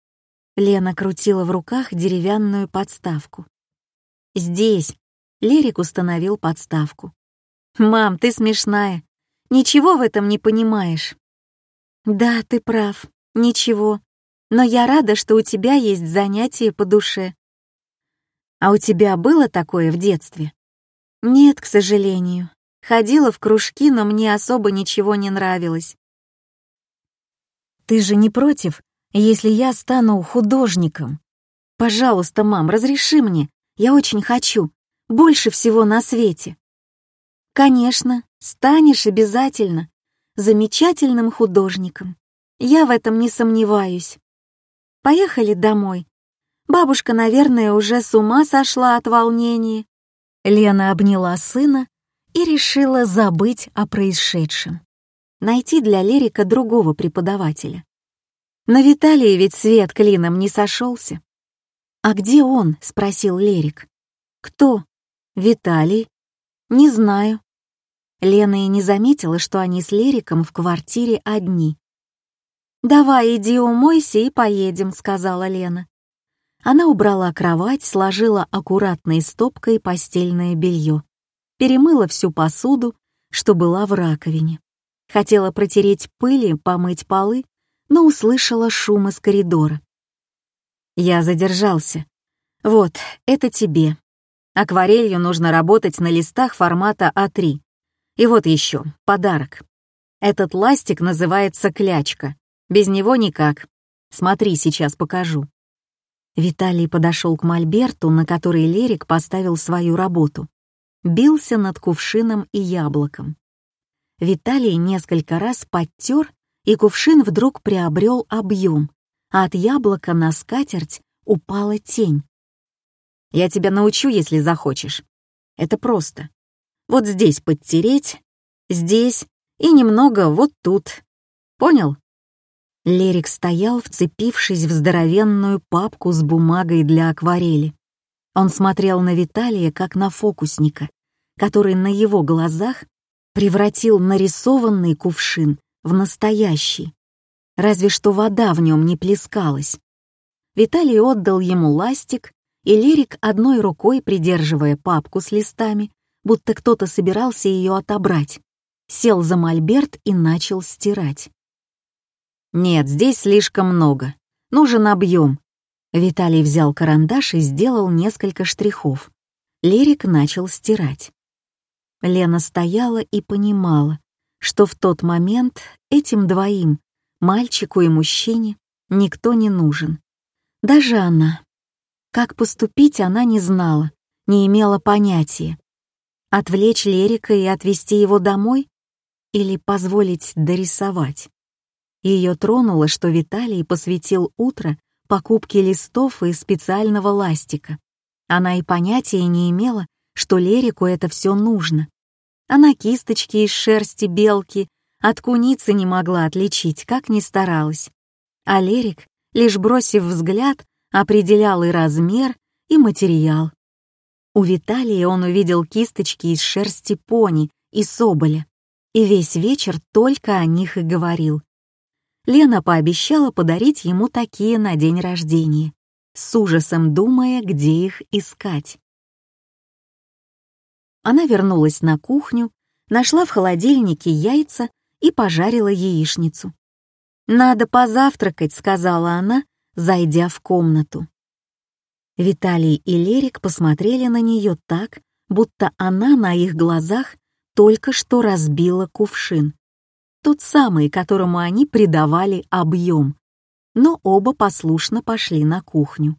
Лена крутила в руках деревянную подставку. «Здесь!» — Лерик установил подставку. «Мам, ты смешная. Ничего в этом не понимаешь». «Да, ты прав. Ничего. Но я рада, что у тебя есть занятие по душе. А у тебя было такое в детстве? Нет, к сожалению. Ходила в кружки, но мне особо ничего не нравилось. Ты же не против, если я стану художником? Пожалуйста, мам, разреши мне. Я очень хочу. Больше всего на свете. Конечно, станешь обязательно. Замечательным художником. Я в этом не сомневаюсь. Поехали домой. Бабушка, наверное, уже с ума сошла от волнения. Лена обняла сына и решила забыть о происшедшем. Найти для Лерика другого преподавателя. На Виталии ведь свет клином не сошелся. «А где он?» — спросил Лерик. «Кто?» «Виталий?» «Не знаю». Лена и не заметила, что они с Лериком в квартире одни. «Давай, иди умойся и поедем», — сказала Лена. Она убрала кровать, сложила аккуратной стопкой постельное белье. перемыла всю посуду, что была в раковине. Хотела протереть пыли, помыть полы, но услышала шум из коридора. Я задержался. Вот, это тебе. Акварелью нужно работать на листах формата А3. И вот еще, подарок. Этот ластик называется клячка. Без него никак. Смотри, сейчас покажу. Виталий подошел к мольберту, на который Лерик поставил свою работу. Бился над кувшином и яблоком. Виталий несколько раз подтер, и кувшин вдруг приобрел объем, а от яблока на скатерть упала тень. «Я тебя научу, если захочешь. Это просто. Вот здесь подтереть, здесь и немного вот тут. Понял?» Лерик стоял, вцепившись в здоровенную папку с бумагой для акварели. Он смотрел на Виталия как на фокусника, который на его глазах превратил нарисованный кувшин в настоящий. Разве что вода в нем не плескалась. Виталий отдал ему ластик, и Лерик одной рукой, придерживая папку с листами, будто кто-то собирался ее отобрать, сел за мольберт и начал стирать. «Нет, здесь слишком много. Нужен объем». Виталий взял карандаш и сделал несколько штрихов. Лерик начал стирать. Лена стояла и понимала, что в тот момент этим двоим, мальчику и мужчине, никто не нужен. Даже она. Как поступить она не знала, не имела понятия. Отвлечь Лерика и отвезти его домой? Или позволить дорисовать? Ее тронуло, что Виталий посвятил утро покупке листов и специального ластика. Она и понятия не имела, что Лерику это все нужно. Она кисточки из шерсти белки от куницы не могла отличить, как ни старалась. А Лерик, лишь бросив взгляд, определял и размер, и материал. У Виталия он увидел кисточки из шерсти пони и соболя, и весь вечер только о них и говорил. Лена пообещала подарить ему такие на день рождения, с ужасом думая, где их искать. Она вернулась на кухню, нашла в холодильнике яйца и пожарила яичницу. «Надо позавтракать», — сказала она, зайдя в комнату. Виталий и Лерик посмотрели на нее так, будто она на их глазах только что разбила кувшин тот самый, которому они придавали объем, но оба послушно пошли на кухню.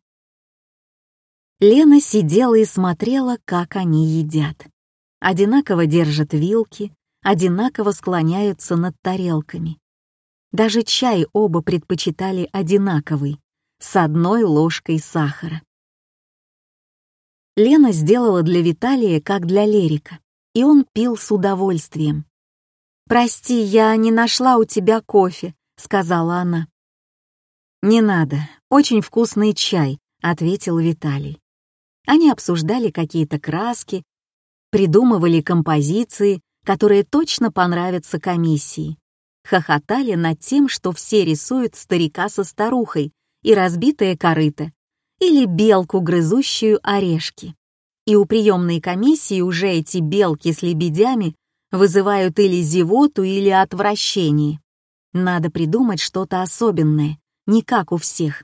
Лена сидела и смотрела, как они едят. Одинаково держат вилки, одинаково склоняются над тарелками. Даже чай оба предпочитали одинаковый, с одной ложкой сахара. Лена сделала для Виталия, как для Лерика, и он пил с удовольствием. «Прости, я не нашла у тебя кофе», — сказала она. «Не надо, очень вкусный чай», — ответил Виталий. Они обсуждали какие-то краски, придумывали композиции, которые точно понравятся комиссии. Хохотали над тем, что все рисуют старика со старухой и разбитое корыто, или белку, грызущую орешки. И у приемной комиссии уже эти белки с лебедями вызывают или зевоту, или отвращение. Надо придумать что-то особенное, не как у всех.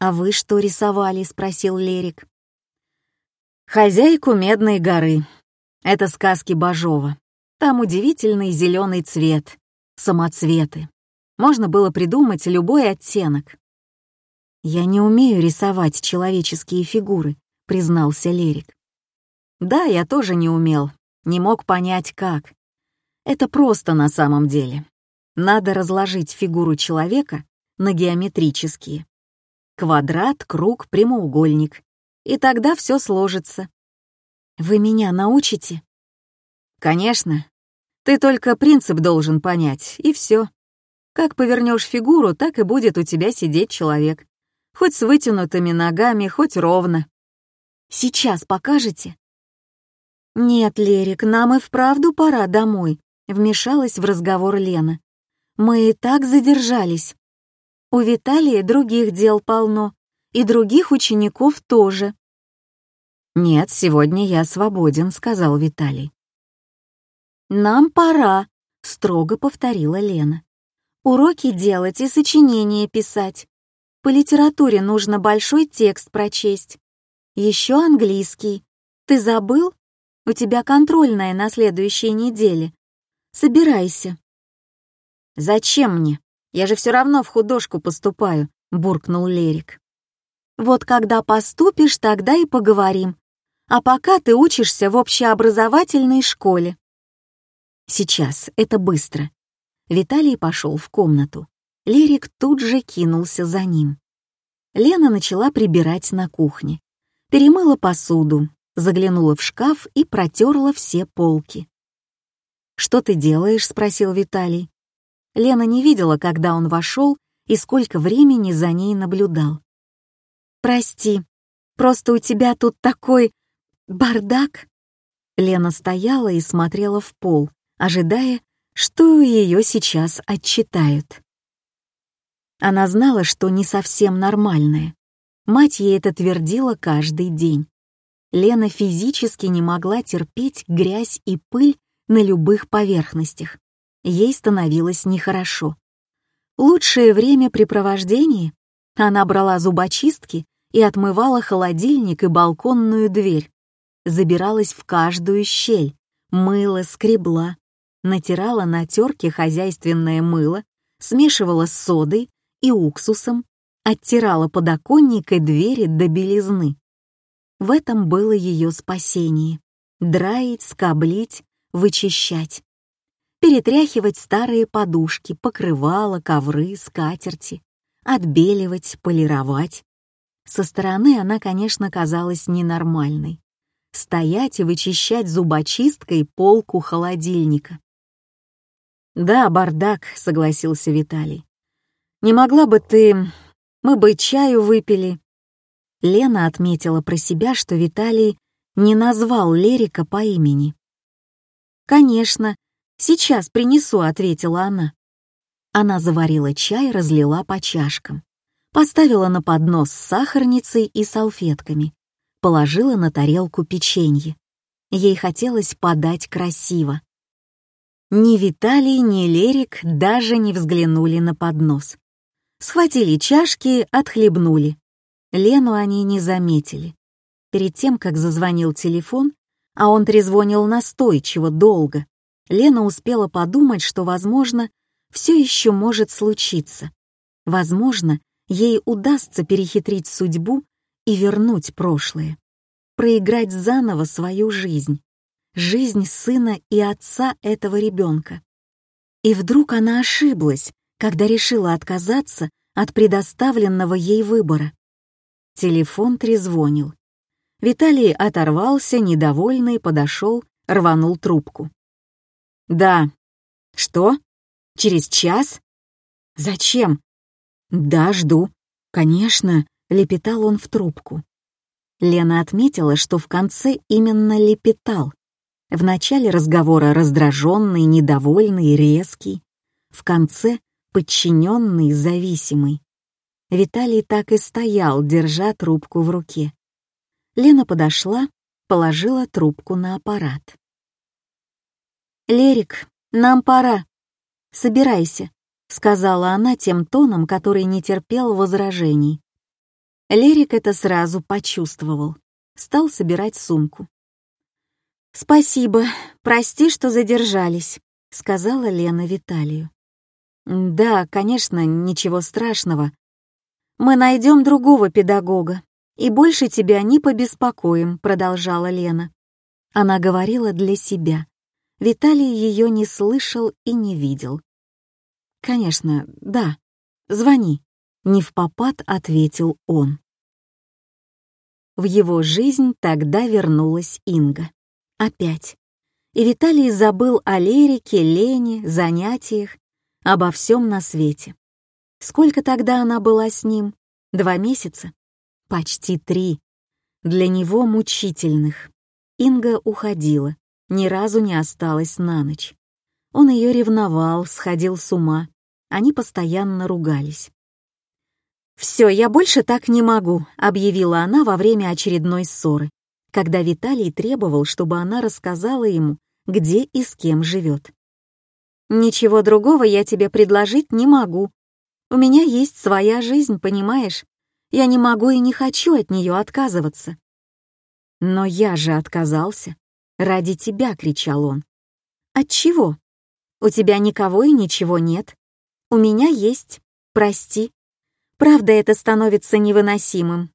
«А вы что рисовали?» — спросил Лерик. «Хозяйку Медной горы. Это сказки Бажова. Там удивительный зеленый цвет, самоцветы. Можно было придумать любой оттенок». «Я не умею рисовать человеческие фигуры», — признался Лерик. «Да, я тоже не умел, не мог понять, как. Это просто на самом деле. Надо разложить фигуру человека на геометрические. Квадрат, круг, прямоугольник. И тогда все сложится. Вы меня научите? Конечно. Ты только принцип должен понять, и все. Как повернешь фигуру, так и будет у тебя сидеть человек. Хоть с вытянутыми ногами, хоть ровно. Сейчас покажете? «Нет, Лерик, нам и вправду пора домой», — вмешалась в разговор Лена. «Мы и так задержались. У Виталия других дел полно, и других учеников тоже». «Нет, сегодня я свободен», — сказал Виталий. «Нам пора», — строго повторила Лена. «Уроки делать и сочинения писать. По литературе нужно большой текст прочесть. Еще английский. Ты забыл? У тебя контрольная на следующей неделе. Собирайся». «Зачем мне? Я же все равно в художку поступаю», — буркнул Лерик. «Вот когда поступишь, тогда и поговорим. А пока ты учишься в общеобразовательной школе». Сейчас, это быстро. Виталий пошел в комнату. Лерик тут же кинулся за ним. Лена начала прибирать на кухне. Перемыла посуду, заглянула в шкаф и протерла все полки. «Что ты делаешь?» — спросил Виталий. Лена не видела, когда он вошел и сколько времени за ней наблюдал. «Прости, просто у тебя тут такой бардак». Лена стояла и смотрела в пол, ожидая, что ее сейчас отчитают. Она знала, что не совсем нормальная. Мать ей это твердила каждый день. Лена физически не могла терпеть грязь и пыль на любых поверхностях. Ей становилось нехорошо. Лучшее времяпрепровождение она брала зубочистки и отмывала холодильник и балконную дверь. Забиралась в каждую щель, мыла, скребла, натирала на терке хозяйственное мыло, смешивала с содой и уксусом, оттирала подоконник и двери до белизны. В этом было ее спасение — драить, скоблить, вычищать. Перетряхивать старые подушки, покрывала, ковры, скатерти, отбеливать, полировать. Со стороны она, конечно, казалась ненормальной. Стоять и вычищать зубочисткой полку холодильника. «Да, бардак», — согласился Виталий. «Не могла бы ты... Мы бы чаю выпили». Лена отметила про себя, что Виталий не назвал Лерика по имени. «Конечно, сейчас принесу», — ответила она. Она заварила чай, разлила по чашкам. Поставила на поднос с сахарницей и салфетками. Положила на тарелку печенье. Ей хотелось подать красиво. Ни Виталий, ни Лерик даже не взглянули на поднос. Схватили чашки, отхлебнули. Лену они не заметили. Перед тем, как зазвонил телефон, а он трезвонил настойчиво, долго, Лена успела подумать, что, возможно, все еще может случиться. Возможно, ей удастся перехитрить судьбу и вернуть прошлое, проиграть заново свою жизнь жизнь сына и отца этого ребенка. И вдруг она ошиблась, когда решила отказаться от предоставленного ей выбора. Телефон трезвонил. Виталий оторвался, недовольный, подошел, рванул трубку. «Да». «Что? Через час?» «Зачем?» «Да, жду». «Конечно», — лепетал он в трубку. Лена отметила, что в конце именно лепетал. В начале разговора раздраженный, недовольный, резкий. В конце подчиненный, зависимый. Виталий так и стоял, держа трубку в руке. Лена подошла, положила трубку на аппарат. «Лерик, нам пора. Собирайся», — сказала она тем тоном, который не терпел возражений. Лерик это сразу почувствовал. Стал собирать сумку. «Спасибо, прости, что задержались», — сказала Лена Виталию. «Да, конечно, ничего страшного. Мы найдем другого педагога, и больше тебя не побеспокоим», — продолжала Лена. Она говорила для себя. Виталий ее не слышал и не видел. «Конечно, да. Звони», — не в попад ответил он. В его жизнь тогда вернулась Инга. Опять. И Виталий забыл о Лерике, Лене, занятиях, обо всем на свете. Сколько тогда она была с ним? Два месяца? Почти три. Для него мучительных. Инга уходила, ни разу не осталась на ночь. Он ее ревновал, сходил с ума. Они постоянно ругались. «Все, я больше так не могу», — объявила она во время очередной ссоры. когда Виталий требовал, чтобы она рассказала ему, где и с кем живет. «Ничего другого я тебе предложить не могу. У меня есть своя жизнь, понимаешь? Я не могу и не хочу от нее отказываться». «Но я же отказался. Ради тебя!» — кричал он. «От чего? У тебя никого и ничего нет. У меня есть. Прости. Правда, это становится невыносимым.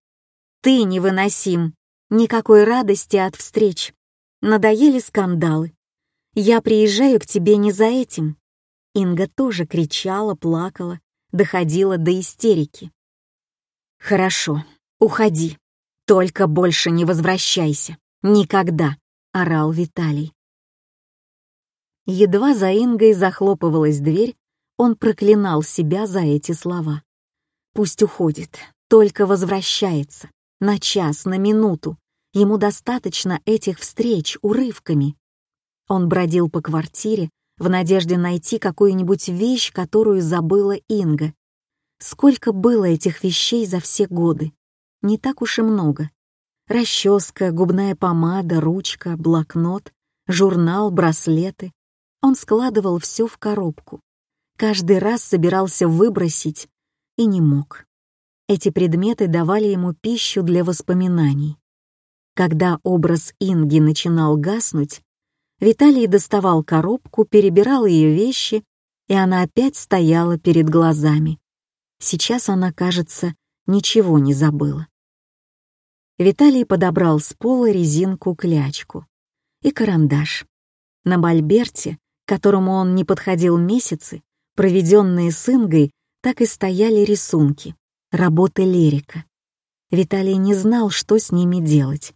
Ты невыносим. Никакой радости от встреч. Надоели скандалы. Я приезжаю к тебе не за этим. Инга тоже кричала, плакала, доходила до истерики. Хорошо, уходи. Только больше не возвращайся. Никогда, орал Виталий. Едва за Ингой захлопывалась дверь, он проклинал себя за эти слова. Пусть уходит, только возвращается. На час, на минуту. Ему достаточно этих встреч урывками. Он бродил по квартире в надежде найти какую-нибудь вещь, которую забыла Инга. Сколько было этих вещей за все годы? Не так уж и много. Расческа, губная помада, ручка, блокнот, журнал, браслеты. Он складывал все в коробку каждый раз собирался выбросить и не мог. Эти предметы давали ему пищу для воспоминаний. Когда образ Инги начинал гаснуть, Виталий доставал коробку, перебирал ее вещи, и она опять стояла перед глазами. Сейчас она, кажется, ничего не забыла. Виталий подобрал с пола резинку-клячку и карандаш. На мольберте, к которому он не подходил месяцы, проведенные с Ингой, так и стояли рисунки, работы Лерика. Виталий не знал, что с ними делать.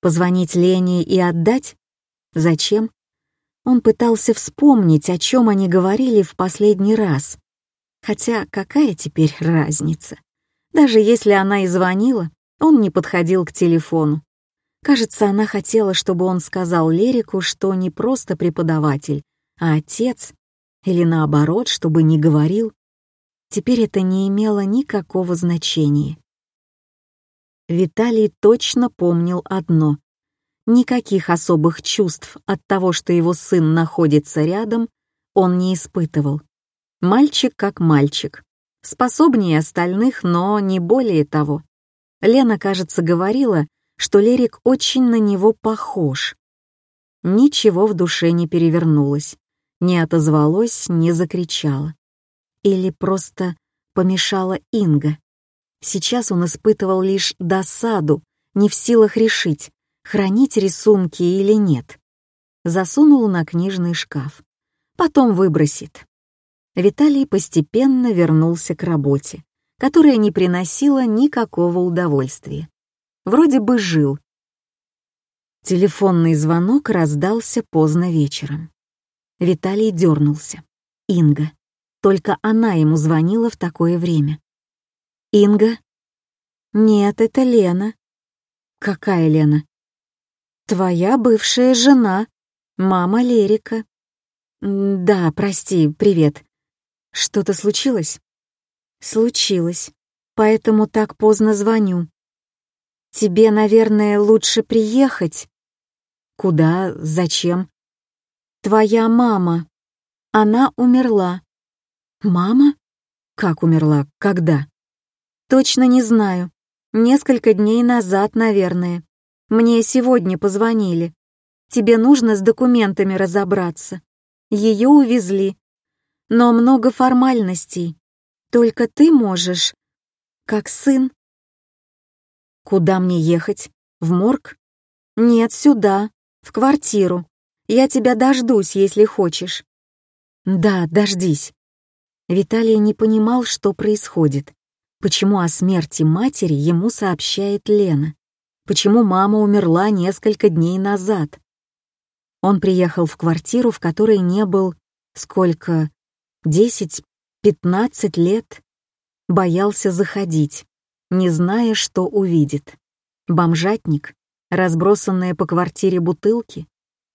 Позвонить Лене и отдать? Зачем? Он пытался вспомнить, о чем они говорили в последний раз. Хотя какая теперь разница? Даже если она и звонила, он не подходил к телефону. Кажется, она хотела, чтобы он сказал Лерику, что не просто преподаватель, а отец, или наоборот, чтобы не говорил, теперь это не имело никакого значения. Виталий точно помнил одно. Никаких особых чувств от того, что его сын находится рядом, он не испытывал. Мальчик как мальчик. Способнее остальных, но не более того. Лена, кажется, говорила, что Лерик очень на него похож. Ничего в душе не перевернулось не отозвалось, не закричало. Или просто помешала Инга. Сейчас он испытывал лишь досаду, не в силах решить, хранить рисунки или нет. Засунул на книжный шкаф. Потом выбросит. Виталий постепенно вернулся к работе, которая не приносила никакого удовольствия. Вроде бы жил. Телефонный звонок раздался поздно вечером. Виталий дернулся. Инга. Только она ему звонила в такое время. «Инга?» «Нет, это Лена». «Какая Лена?» «Твоя бывшая жена, мама Лерика». «Да, прости, привет. Что-то случилось?» «Случилось, поэтому так поздно звоню. Тебе, наверное, лучше приехать». «Куда? Зачем?» Твоя мама. Она умерла. Мама? Как умерла? Когда? Точно не знаю. Несколько дней назад, наверное. Мне сегодня позвонили. Тебе нужно с документами разобраться. Ее увезли. Но много формальностей. Только ты можешь. Как сын. Куда мне ехать? В морг? Нет, сюда, в квартиру. Я тебя дождусь, если хочешь». «Да, дождись». Виталий не понимал, что происходит. Почему о смерти матери ему сообщает Лена? Почему мама умерла несколько дней назад? Он приехал в квартиру, в которой не был сколько? Десять, пятнадцать лет? Боялся заходить, не зная, что увидит. Бомжатник, разбросанные по квартире бутылки,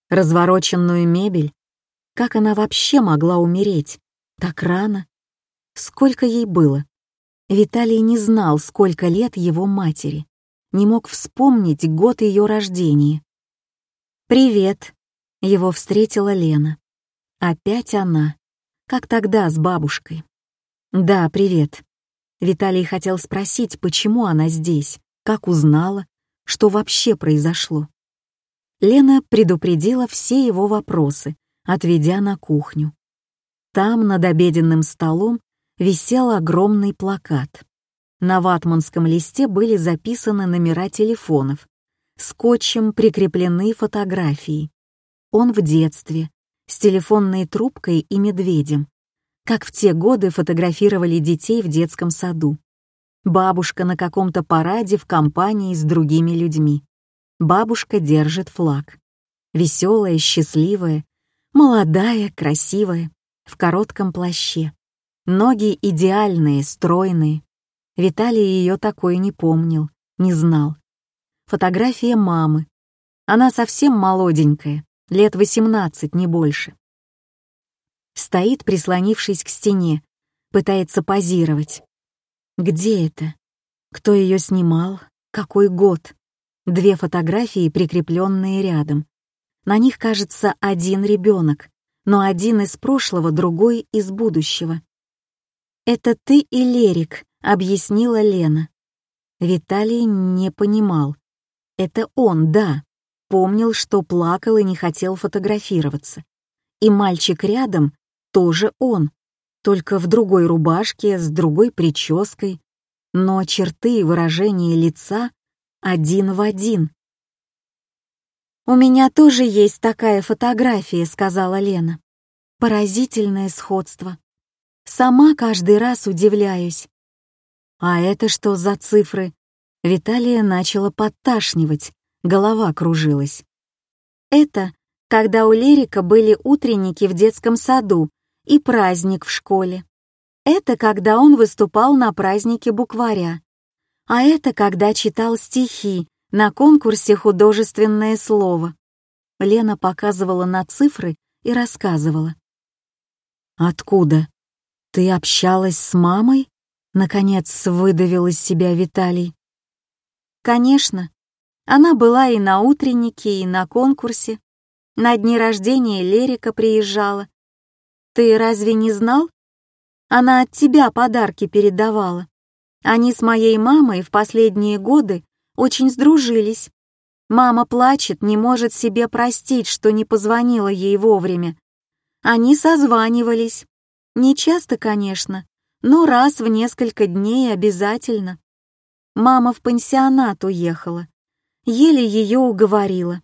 развороченную мебель. Как она вообще могла умереть? Так рано? Сколько ей было? Виталий не знал, сколько лет его матери. не мог вспомнить год ее рождения. «Привет!» — его встретила Лена. Опять она, как тогда с бабушкой. «Да, привет». Виталий хотел спросить, почему она здесь, как узнала, что вообще произошло. Лена предупредила все его вопросы, отведя на кухню. Там, над обеденным столом, висел огромный плакат. На ватманском листе были записаны номера телефонов. Скотчем прикреплены фотографии. Он в детстве, с телефонной трубкой и медведем. Как в те годы фотографировали детей в детском саду. Бабушка на каком-то параде в компании с другими людьми. Бабушка держит флаг. Веселая, счастливая, молодая, красивая, в коротком плаще. Ноги идеальные, стройные. Виталий ее такой не помнил, не знал. Фотография мамы. Она совсем молоденькая, лет 18, не больше. Стоит, прислонившись к стене, пытается позировать. Где это? Кто ее снимал? Какой год? Две фотографии, прикрепленные рядом. На них, кажется, один ребенок, но один из прошлого, другой из будущего. «Это ты и Лерик», — объяснила Лена. Виталий не понимал. Это он, да, помнил, что плакал и не хотел фотографироваться. И мальчик рядом тоже он, только в другой рубашке, с другой прической, но черты и выражение лица один в один. «У меня тоже есть такая фотография», — сказала Лена. «Поразительное сходство. Сама каждый раз удивляюсь». «А это что за цифры?» Виталия начала подташнивать, голова кружилась. «Это когда у Лерика были утренники в детском саду и праздник в школе. Это когда он выступал на празднике букваря а это когда читал стихи на конкурсе «Художественное слово». Лена показывала на цифры и рассказывала. «Откуда? Ты общалась с мамой?» Наконец выдавил из себя Виталий. «Конечно. Она была и на утреннике, и на конкурсе. На дни рождения Лерика приезжала. Ты разве не знал? Она от тебя подарки передавала. Они с моей мамой в последние годы очень сдружились. Мама плачет, не может себе простить, что не позвонила ей вовремя. Они созванивались. Не часто, конечно, но раз в несколько дней обязательно. Мама в пансионат уехала. Еле ее уговорила.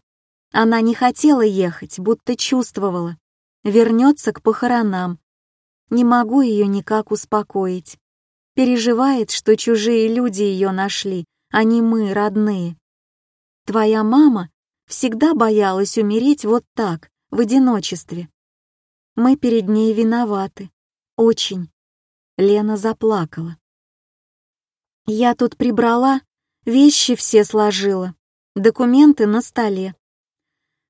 Она не хотела ехать, будто чувствовала. Вернется к похоронам. Не могу ее никак успокоить. Переживает, что чужие люди ее нашли, не мы, родные. Твоя мама всегда боялась умереть вот так, в одиночестве. Мы перед ней виноваты. Очень. Лена заплакала. Я тут прибрала, вещи все сложила, документы на столе.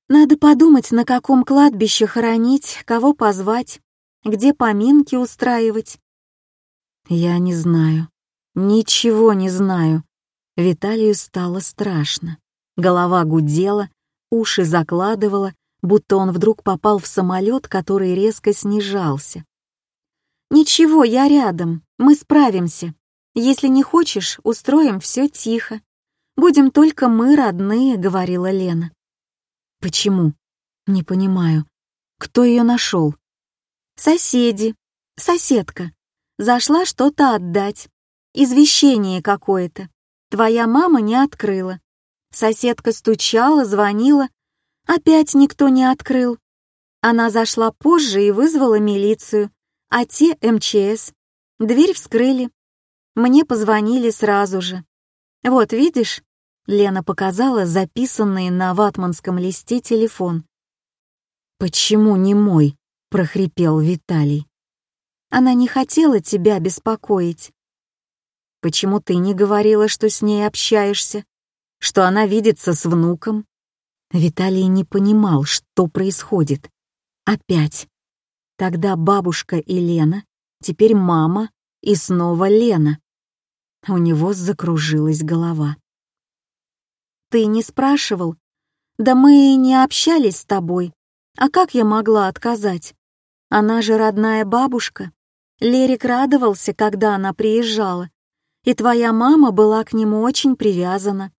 Надо подумать, на каком кладбище хоронить, кого позвать, где поминки устраивать. Я не знаю. Ничего не знаю. Виталию стало страшно. Голова гудела, уши закладывала, будто он вдруг попал в самолет, который резко снижался. «Ничего, я рядом, мы справимся. Если не хочешь, устроим все тихо. Будем только мы родные», — говорила Лена. «Почему?» «Не понимаю. Кто ее нашел?» «Соседи. Соседка. Зашла что-то отдать. Извещение какое-то. Твоя мама не открыла. Соседка стучала, звонила. Опять никто не открыл. Она зашла позже и вызвала милицию, а те — МЧС. Дверь вскрыли. Мне позвонили сразу же. Вот, видишь? Лена показала записанный на ватманском листе телефон. «Почему не мой?» — прохрипел Виталий. Она не хотела тебя беспокоить. Почему ты не говорила, что с ней общаешься? Что она видится с внуком? Виталий не понимал, что происходит. Опять. Тогда бабушка и Лена, теперь мама и снова Лена. У него закружилась голова. ты не спрашивал? Да мы не общались с тобой. А как я могла отказать? Она же родная бабушка. Лерик радовался, когда она приезжала. И твоя мама была к нему очень привязана.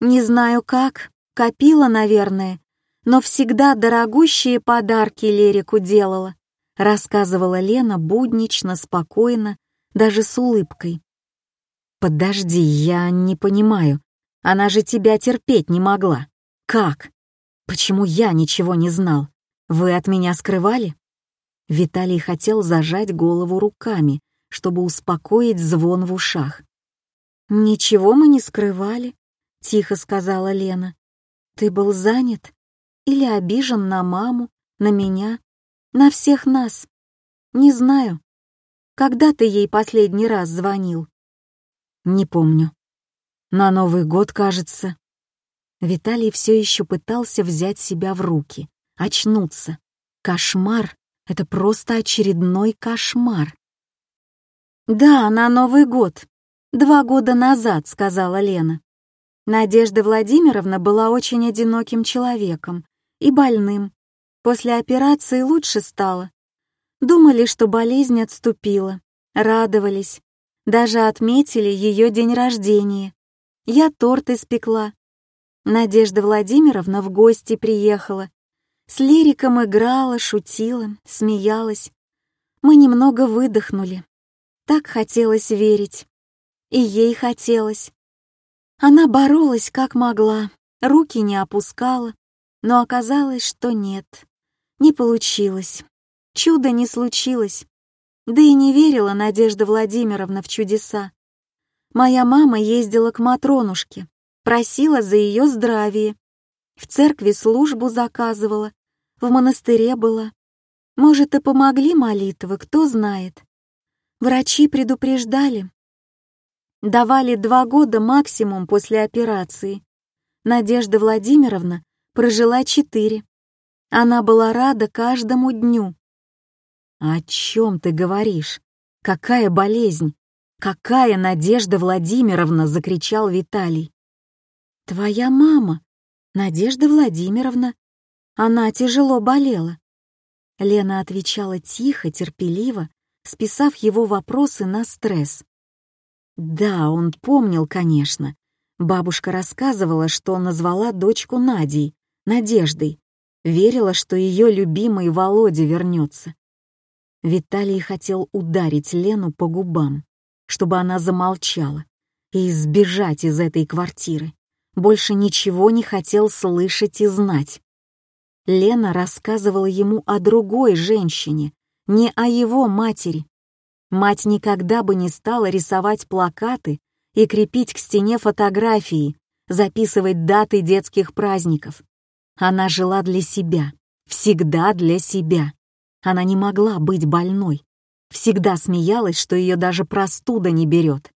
Не знаю как, копила, наверное, но всегда дорогущие подарки Лерику делала, рассказывала Лена буднично, спокойно, даже с улыбкой. «Подожди, я не понимаю. Она же тебя терпеть не могла. Как? Почему я ничего не знал? Вы от меня скрывали?» Виталий хотел зажать голову руками, чтобы успокоить звон в ушах. «Ничего мы не скрывали», — тихо сказала Лена. «Ты был занят или обижен на маму, на меня, на всех нас. Не знаю. Когда ты ей последний раз звонил? Не помню. На Новый год, кажется. Виталий все еще пытался взять себя в руки, очнуться. Кошмар — это просто очередной кошмар. «Да, на Новый год. Два года назад», — сказала Лена. Надежда Владимировна была очень одиноким человеком, и больным. После операции лучше стало. Думали, что болезнь отступила, радовались, даже отметили ее день рождения. Я торт испекла. Надежда Владимировна в гости приехала. С лириком играла, шутила, смеялась. Мы немного выдохнули. Так хотелось верить. И ей хотелось. Она боролась как могла, руки не опускала, но оказалось, что нет. Не получилось. Чудо не случилось. Да и не верила Надежда Владимировна в чудеса. Моя мама ездила к Матронушке, просила за ее здравие. В церкви службу заказывала, в монастыре была. Может, и помогли молитвы, кто знает. Врачи предупреждали. Давали два года максимум после операции. Надежда Владимировна прожила четыре. Она была рада каждому дню. «О чем ты говоришь? Какая болезнь? Какая Надежда Владимировна?» — закричал Виталий. «Твоя мама, Надежда Владимировна. Она тяжело болела». Лена отвечала тихо, терпеливо, списав его вопросы на стресс. Да, он помнил, конечно. Бабушка рассказывала, что назвала дочку Надей, Надеждой, верила, что ее любимый Володя вернется. Виталий хотел ударить Лену по губам, чтобы она замолчала, и сбежать из этой квартиры. Больше ничего не хотел слышать и знать. Лена рассказывала ему о другой женщине, не о его матери. Мать никогда бы не стала рисовать плакаты и крепить к стене фотографии, записывать даты детских праздников. Она жила для себя, всегда для себя. Она не могла быть больной. Всегда смеялась, что ее даже простуда не берет.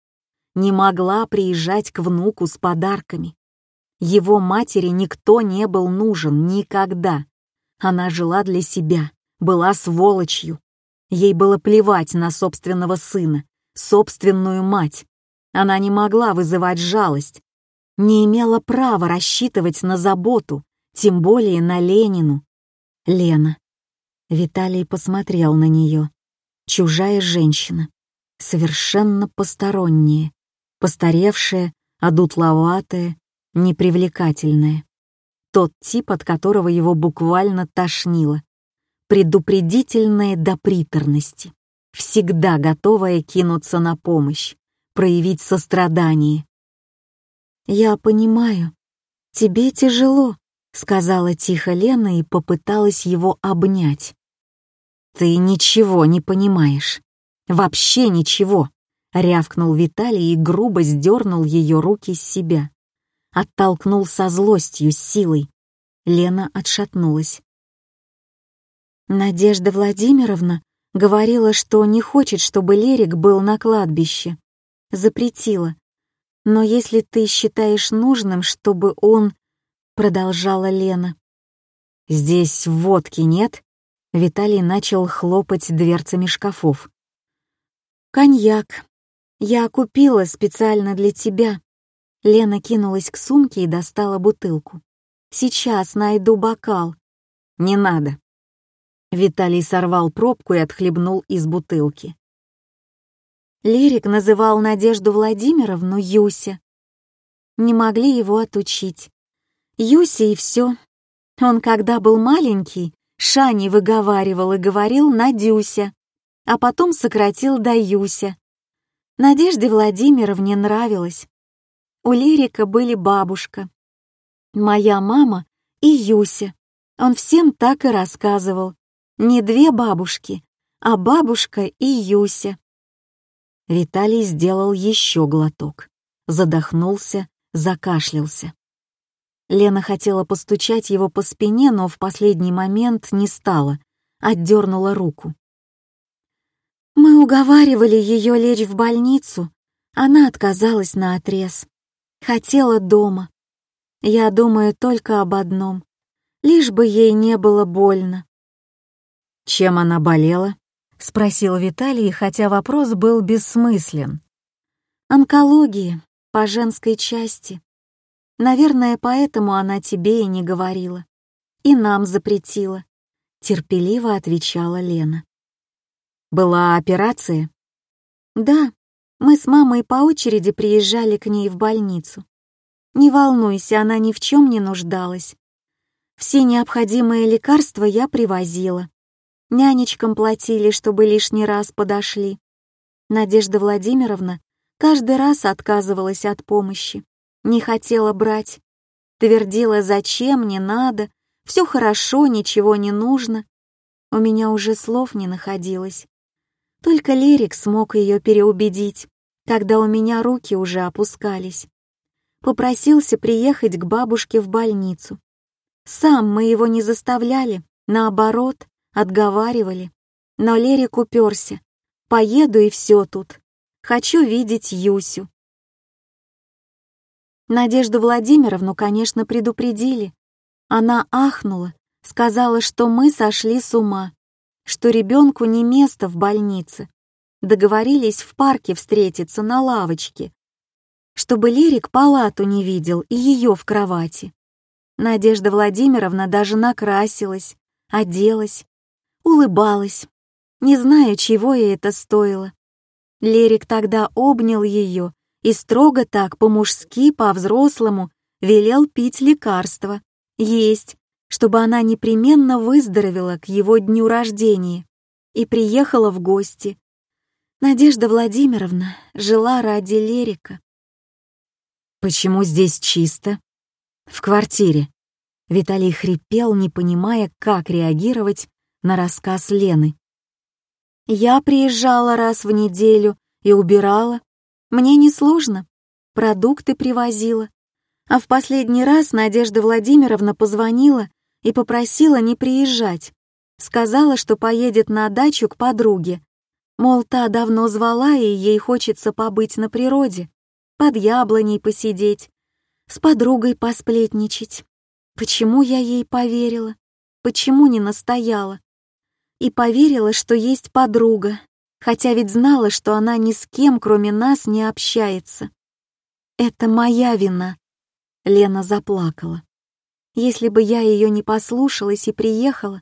Не могла приезжать к внуку с подарками. Его матери никто не был нужен никогда. Она жила для себя, была сволочью. Ей было плевать на собственного сына, собственную мать. Она не могла вызывать жалость, не имела права рассчитывать на заботу, тем более на Ленину. Лена. Виталий посмотрел на нее. Чужая женщина, совершенно посторонняя, постаревшая, одутловатая, непривлекательная. Тот тип, от которого его буквально тошнило. Предупредительная до приторности, всегда готовая кинуться на помощь, проявить сострадание. «Я понимаю, тебе тяжело», — сказала тихо Лена и попыталась его обнять. «Ты ничего не понимаешь. Вообще ничего», — рявкнул Виталий и грубо сдернул ее руки с себя. Оттолкнул со злостью, с силой. Лена отшатнулась. Надежда Владимировна говорила, что не хочет, чтобы Лерик был на кладбище. Запретила. Но если ты считаешь нужным, чтобы он продолжала Лена. «Здесь водки нет?» Виталий начал хлопать дверцами шкафов. «Коньяк. Я купила специально для тебя. Лена кинулась к сумке и достала бутылку. «Сейчас найду бокал». «Не надо». Виталий сорвал пробку и отхлебнул из бутылки. Лирик называл Надежду Владимировну Юся. Не могли его отучить. Юся и все. Он, когда был маленький, Шани выговаривал и говорил Надюся, а потом сократил до Юся. Надежде Владимировне нравилось. У Лирика были бабушка, моя мама и Юся. Он всем так и рассказывал. Не две бабушки, а бабушка и Юся. Виталий сделал еще глоток, задохнулся, закашлялся. Лена хотела постучать его по спине, но в последний момент не стала, отдернула руку. Мы уговаривали ее лечь в больницу, она отказалась на отрез. Хотела дома. Я думаю только об одном, лишь бы ей не было больно. Чем она болела? — спросил Виталий, хотя вопрос был бессмыслен. «Онкология, по женской части. Наверное, поэтому она тебе и не говорила. И нам запретила», — терпеливо отвечала Лена. «Была операция?» «Да, мы с мамой по очереди приезжали к ней в больницу. Не волнуйся, она ни в чем не нуждалась. Все необходимые лекарства я привозила. Нянечкам платили, чтобы лишний раз подошли. Надежда Владимировна каждый раз отказывалась от помощи, не хотела брать. Твердила, зачем, не надо, все хорошо, ничего не нужно. У меня уже слов не находилось. Только Лерик смог ее переубедить, когда у меня руки уже опускались. Попросился приехать к бабушке в больницу. Сам мы его не заставляли, наоборот, отговаривали. Но Лерик уперся. Поеду и все тут. Хочу видеть Юсю. Надежду Владимировну, конечно, предупредили. Она ахнула, сказала, что мы сошли с ума, что ребенку не место в больнице. Договорились в парке встретиться на лавочке, чтобы Лерик палату не видел и ее в кровати. Надежда Владимировна даже накрасилась, оделась, улыбалась. Не знаю, чего ей это стоило. Лерик тогда обнял ее и строго так, по-мужски, по-взрослому, велел пить лекарства, есть, чтобы она непременно выздоровела к его дню рождения и приехала в гости. Надежда Владимировна жила ради Лерика. «Почему здесь чисто?» «В квартире». Виталий хрипел, не понимая, как реагировать на рассказ Лены. «Я приезжала раз в неделю и убирала. Мне несложно. Продукты привозила. А в последний раз Надежда Владимировна позвонила и попросила не приезжать. Сказала, что поедет на дачу к подруге. Мол, та давно звала, и ей хочется побыть на природе, под яблоней посидеть, с подругой посплетничать. Почему я ей поверила? Почему не настояла? И поверила, что есть подруга, хотя ведь знала, что она ни с кем, кроме нас, не общается. «Это моя вина», — Лена заплакала. «Если бы я ее не послушалась и приехала,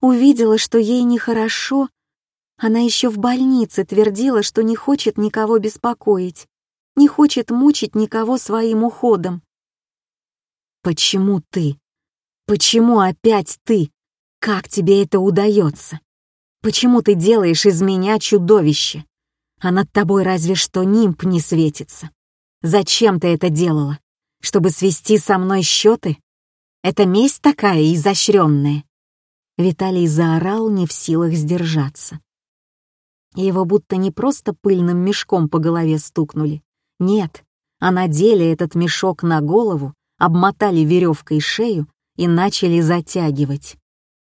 увидела, что ей нехорошо, она еще в больнице твердила, что не хочет никого беспокоить, не хочет мучить никого своим уходом. «Почему ты? Почему опять ты?» Как тебе это удается? Почему ты делаешь из меня чудовище? А над тобой разве что нимб не светится. Зачем ты это делала? Чтобы свести со мной счеты? Это месть такая изощренная. Виталий заорал, не в силах сдержаться. Его будто не просто пыльным мешком по голове стукнули. Нет, а надели этот мешок на голову, обмотали веревкой шею и начали затягивать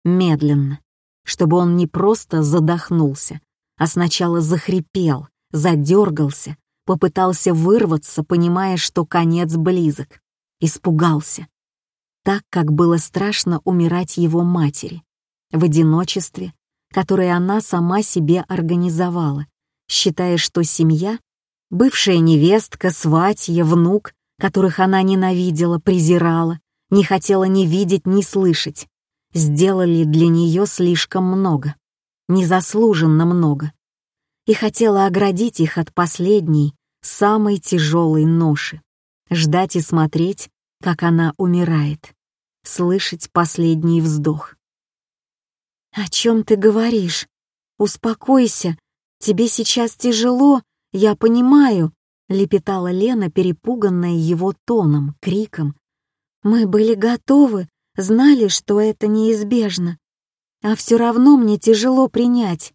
медленно, чтобы он не просто задохнулся, а сначала захрипел, задергался, попытался вырваться, понимая, что конец близок. Испугался. Так, как было страшно умирать его матери, в одиночестве, которое она сама себе организовала, считая, что семья, бывшая невестка, сватья, внук которых она ненавидела, презирала, не хотела ни видеть, ни слышать, сделали для нее слишком много, незаслуженно много, и хотела оградить их от последней, самой тяжелой ноши, ждать и смотреть, как она умирает, слышать последний вздох. «О чем ты говоришь? Успокойся, тебе сейчас тяжело, я понимаю», — лепетала Лена, перепуганная его тоном, криком. «Мы были готовы, знали, что это неизбежно. А все равно мне тяжело принять.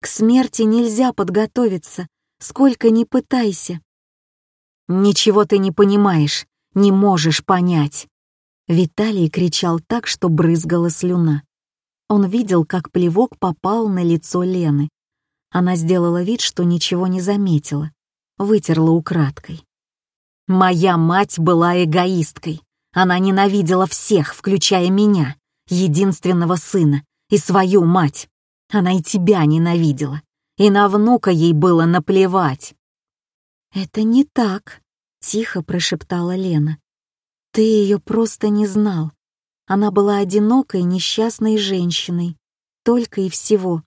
К смерти нельзя подготовиться, сколько ни пытайся». «Ничего ты не понимаешь, не можешь понять!» Виталий кричал так, что брызгала слюна. Он видел, как плевок попал на лицо Лены. Она сделала вид, что ничего не заметила, вытерла украдкой. «Моя мать была эгоисткой. Она ненавидела всех, включая меня, единственного сына, и свою мать. Она и тебя ненавидела. И на внука ей было наплевать. «Это не так», — тихо прошептала Лена. «Ты ее просто не знал. Она была одинокой, несчастной женщиной. Только и всего.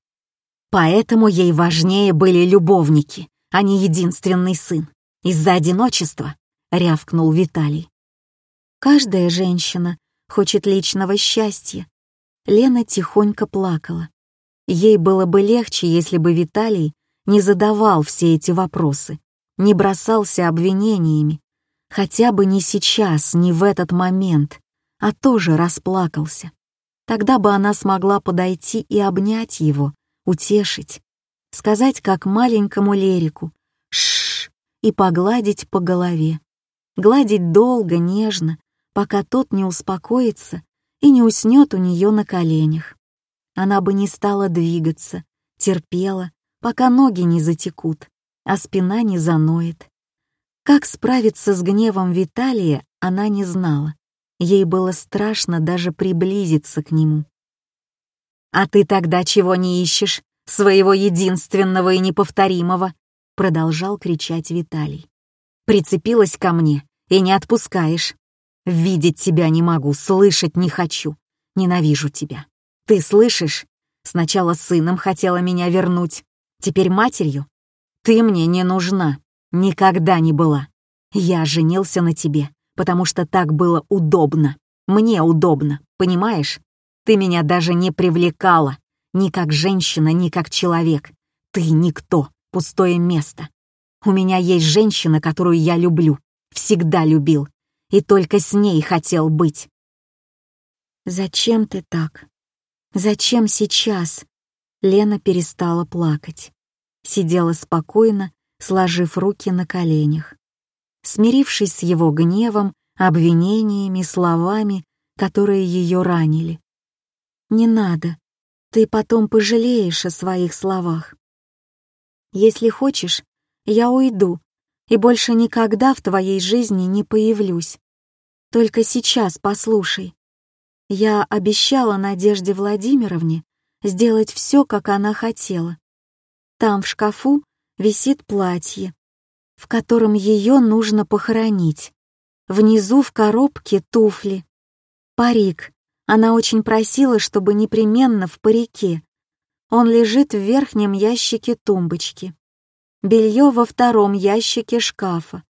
Поэтому ей важнее были любовники, а не единственный сын. Из-за одиночества», — рявкнул Виталий. Каждая женщина хочет личного счастья. Лена тихонько плакала. Ей было бы легче, если бы Виталий не задавал все эти вопросы, не бросался обвинениями, хотя бы не сейчас, не в этот момент, а тоже расплакался. Тогда бы она смогла подойти и обнять его, утешить, сказать как маленькому Лерику «шш» и погладить по голове. Гладить долго, нежно, пока тот не успокоится и не уснет у нее на коленях. Она бы не стала двигаться, терпела, пока ноги не затекут, а спина не заноет. Как справиться с гневом Виталия, она не знала. Ей было страшно даже приблизиться к нему. «А ты тогда чего не ищешь? Своего единственного и неповторимого?» Продолжал кричать Виталий. «Прицепилась ко мне и не отпускаешь. Видеть тебя не могу, слышать не хочу. Ненавижу тебя. Ты слышишь? Сначала сыном хотела меня вернуть, теперь матерью. Ты мне не нужна, никогда не была. Я женился на тебе, потому что так было удобно. Мне удобно, понимаешь? Ты меня даже не привлекала, ни как женщина, ни как человек. Ты никто, пустое место. У меня есть женщина, которую я люблю, всегда любил, и только с ней хотел быть. «Зачем ты так? Зачем сейчас?» Лена перестала плакать сидела спокойно, сложив руки на коленях. Смирившись с его гневом, обвинениями, словами, которые ее ранили. «Не надо, ты потом пожалеешь о своих словах. Если хочешь, я уйду и больше никогда в твоей жизни не появлюсь. Только сейчас послушай. Я обещала Надежде Владимировне сделать все, как она хотела. Там в шкафу висит платье, в котором ее нужно похоронить. Внизу в коробке туфли. Парик. Она очень просила, чтобы непременно в парике. Он лежит в верхнем ящике тумбочки. Белье во втором ящике шкафа.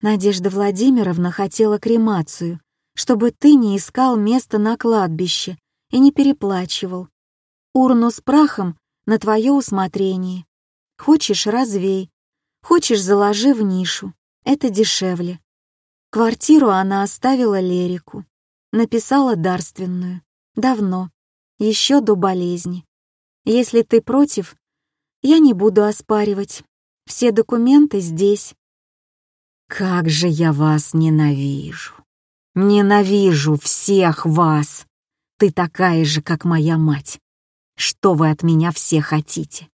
Надежда Владимировна хотела кремацию, чтобы ты не искал место на кладбище и не переплачивал. Урну с прахом на твое усмотрение. Хочешь — развей, хочешь — заложи в нишу, это дешевле. Квартиру она оставила Лерику, написала дарственную, давно, еще до болезни. Если ты против, я не буду оспаривать, все документы здесь. Как же я вас ненавижу! Ненавижу всех вас! Ты такая же, как моя мать. Что вы от меня все хотите?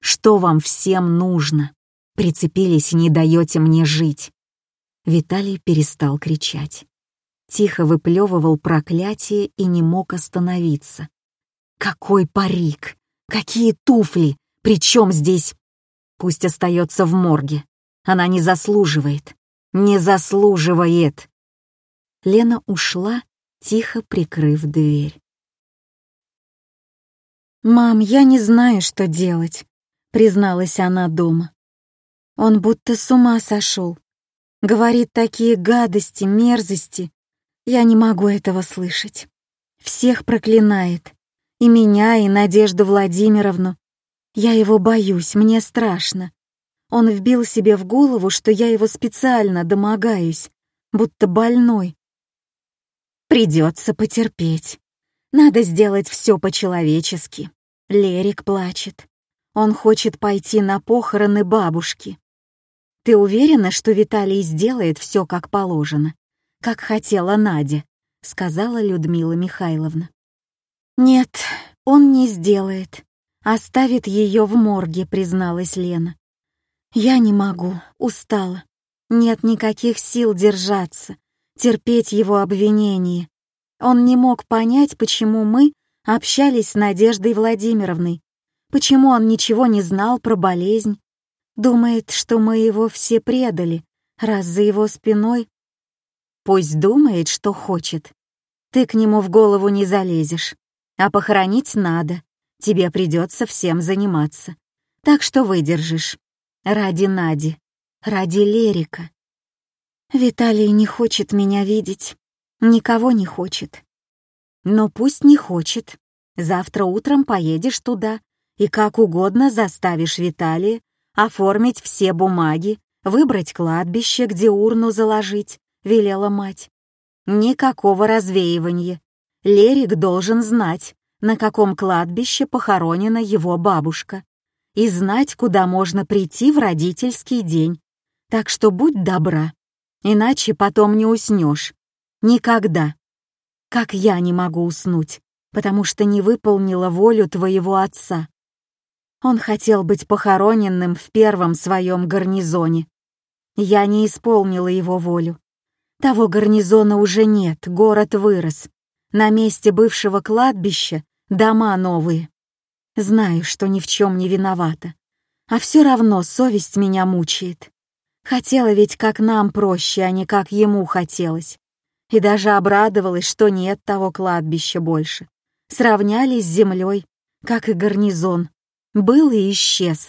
Что вам всем нужно? Прицепились и не даете мне жить. Виталий перестал кричать. Тихо выплевывал проклятие и не мог остановиться. Какой парик! Какие туфли! Причем здесь? Пусть остается в морге. Она не заслуживает. Не заслуживает!» Лена ушла, тихо прикрыв дверь. «Мам, я не знаю, что делать», — призналась она дома. «Он будто с ума сошел. Говорит такие гадости, мерзости. Я не могу этого слышать. Всех проклинает. И меня, и Надежду Владимировну. Я его боюсь, мне страшно. Он вбил себе в голову, что я его специально домогаюсь, будто больной. Придется потерпеть. Надо сделать все по-человечески. Лерик плачет. Он хочет пойти на похороны бабушки. Ты уверена, что Виталий сделает все как положено, как хотела Надя? сказала Людмила Михайловна. Нет, он не сделает. Оставит ее в морге, призналась Лена. Я не могу, устала. Нет никаких сил держаться, терпеть его обвинения. Он не мог понять, почему мы общались с Надеждой Владимировной, почему он ничего не знал про болезнь. Думает, что мы его все предали, раз за его спиной. Пусть думает, что хочет. Ты к нему в голову не залезешь. А похоронить надо. Тебе придется всем заниматься. Так что выдержишь. Ради Нади. Ради Лерика. Виталий не хочет меня видеть. Никого не хочет. Но пусть не хочет. Завтра утром поедешь туда и как угодно заставишь Виталия оформить все бумаги, выбрать кладбище, где урну заложить, велела мать. Никакого развеивания. Лерик должен знать, на каком кладбище похоронена его бабушка, и знать, куда можно прийти в родительский день. Так что будь добра, иначе потом не уснешь. Никогда. Как я не могу уснуть, потому что не выполнила волю твоего отца. Он хотел быть похороненным в первом своем гарнизоне. Я не исполнила его волю. Того гарнизона уже нет, город вырос. На месте бывшего кладбища дома новые. Знаю, что ни в чем не виновата. А все равно совесть меня мучает. Хотела ведь как нам проще, а не как ему хотелось и даже обрадовалась, что нет того кладбища больше. Сравнялись с землей, как и гарнизон. Был и исчез.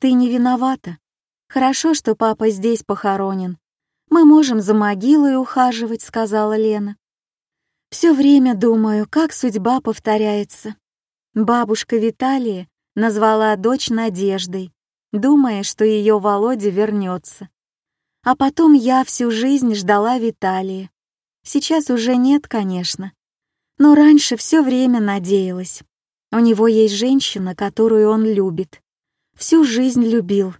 «Ты не виновата. Хорошо, что папа здесь похоронен. Мы можем за могилой ухаживать», — сказала Лена. «Все время думаю, как судьба повторяется. Бабушка Виталия назвала дочь Надеждой, думая, что ее Володя вернется. А потом я всю жизнь ждала Виталия. Сейчас уже нет, конечно. Но раньше все время надеялась. У него есть женщина, которую он любит. Всю жизнь любил.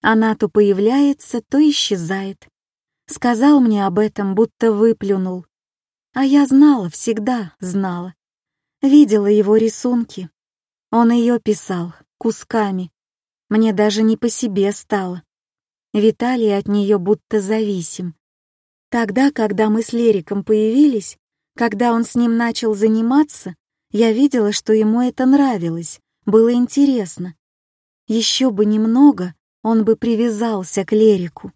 Она то появляется, то исчезает. Сказал мне об этом, будто выплюнул. А я знала, всегда знала. Видела его рисунки. Он ее писал, кусками. Мне даже не по себе стало. Виталий от нее будто зависим. Тогда, когда мы с Лериком появились, когда он с ним начал заниматься, я видела, что ему это нравилось, было интересно. Еще бы немного, он бы привязался к Лерику.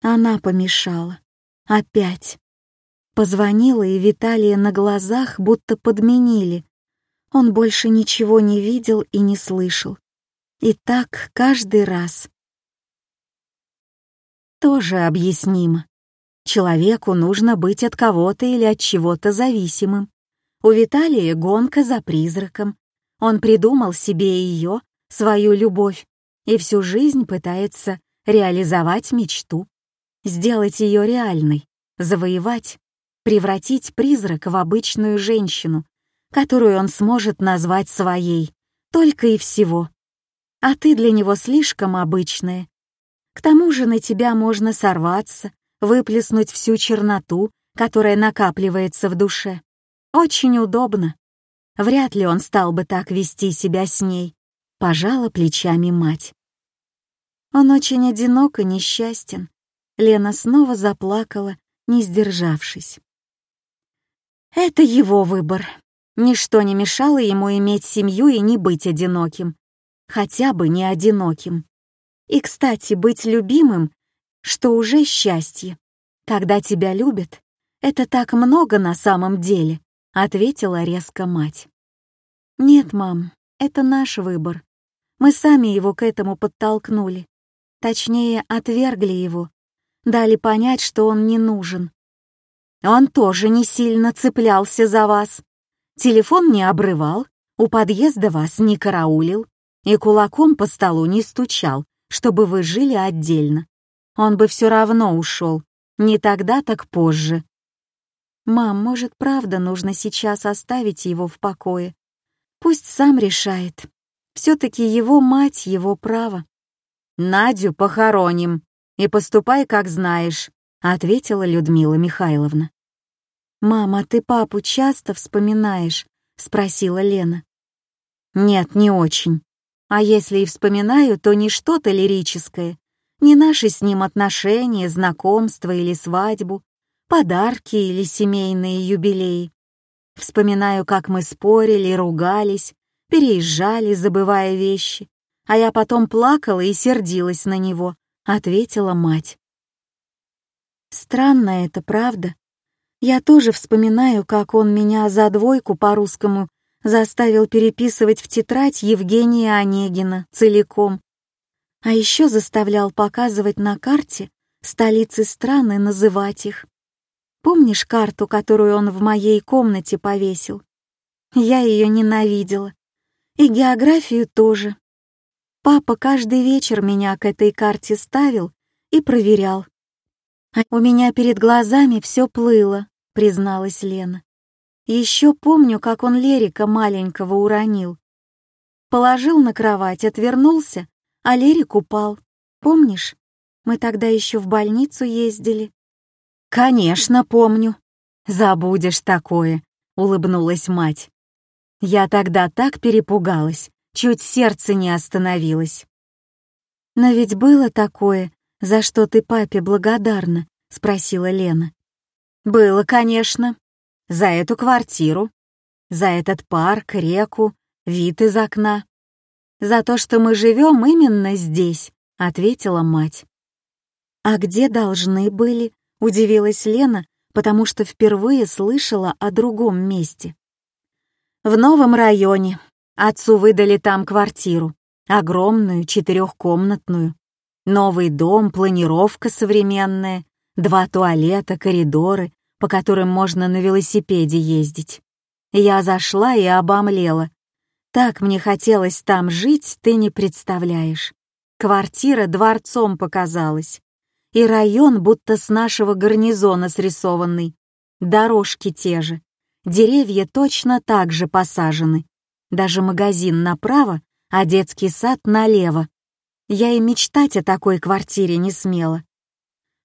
Она помешала. Опять. Позвонила, и Виталия на глазах будто подменили. Он больше ничего не видел и не слышал. И так каждый раз тоже объяснимо. Человеку нужно быть от кого-то или от чего-то зависимым. У Виталия гонка за призраком. Он придумал себе ее, свою любовь, и всю жизнь пытается реализовать мечту, сделать ее реальной, завоевать, превратить призрак в обычную женщину, которую он сможет назвать своей, только и всего. А ты для него слишком обычная, к тому же на тебя можно сорваться, выплеснуть всю черноту, которая накапливается в душе. Очень удобно. Вряд ли он стал бы так вести себя с ней, пожала плечами мать. Он очень одинок и несчастен. Лена снова заплакала, не сдержавшись. Это его выбор. Ничто не мешало ему иметь семью и не быть одиноким. Хотя бы не одиноким. И, кстати, быть любимым что уже счастье. Когда тебя любят, это так много на самом деле, ответила резко мать. Нет, мам, это наш выбор. Мы сами его к этому подтолкнули. Точнее, отвергли его. Дали понять, что он не нужен. Он тоже не сильно цеплялся за вас. Телефон не обрывал, у подъезда вас не караулил и кулаком по столу не стучал, чтобы вы жили отдельно. Он бы все равно ушел. Не тогда, так позже. Мам, может, правда нужно сейчас оставить его в покое? Пусть сам решает. Все-таки его мать, его право. «Надю похороним и поступай, как знаешь», — ответила Людмила Михайловна. «Мама, ты папу часто вспоминаешь?» — спросила Лена. «Нет, не очень. А если и вспоминаю, то не что-то лирическое, не наши с ним отношения, знакомства или свадьбу, подарки или семейные юбилеи. Вспоминаю, как мы спорили, ругались, переезжали, забывая вещи, а я потом плакала и сердилась на него, ответила мать. Странно это, правда? Я тоже вспоминаю, как он меня за двойку по-русскому заставил переписывать в тетрадь Евгения Онегина целиком, а еще заставлял показывать на карте столицы страны, называть их. Помнишь карту, которую он в моей комнате повесил? Я ее ненавидела. И географию тоже. Папа каждый вечер меня к этой карте ставил и проверял. У меня перед глазами все плыло, призналась Лена. Еще помню, как он Лерика маленького уронил. Положил на кровать, отвернулся, а Лерик упал. Помнишь? Мы тогда еще в больницу ездили. «Конечно, помню. Забудешь такое», — улыбнулась мать. Я тогда так перепугалась, чуть сердце не остановилось. «Но ведь было такое, за что ты папе благодарна?» — спросила Лена. «Было, конечно. За эту квартиру, за этот парк, реку, вид из окна. За то, что мы живем именно здесь», — ответила мать. «А где должны были?» — удивилась Лена, потому что впервые слышала о другом месте. «В новом районе. Отцу выдали там квартиру. Огромную, четырехкомнатную. Новый дом, планировка современная, два туалета, коридоры, по которым можно на велосипеде ездить. Я зашла и обомлела. Так мне хотелось там жить, ты не представляешь. Квартира дворцом показалась и район будто с нашего гарнизона срисованный. Дорожки те же, деревья точно так же посажены. Даже магазин направо, а детский сад налево. Я и мечтать о такой квартире не смела.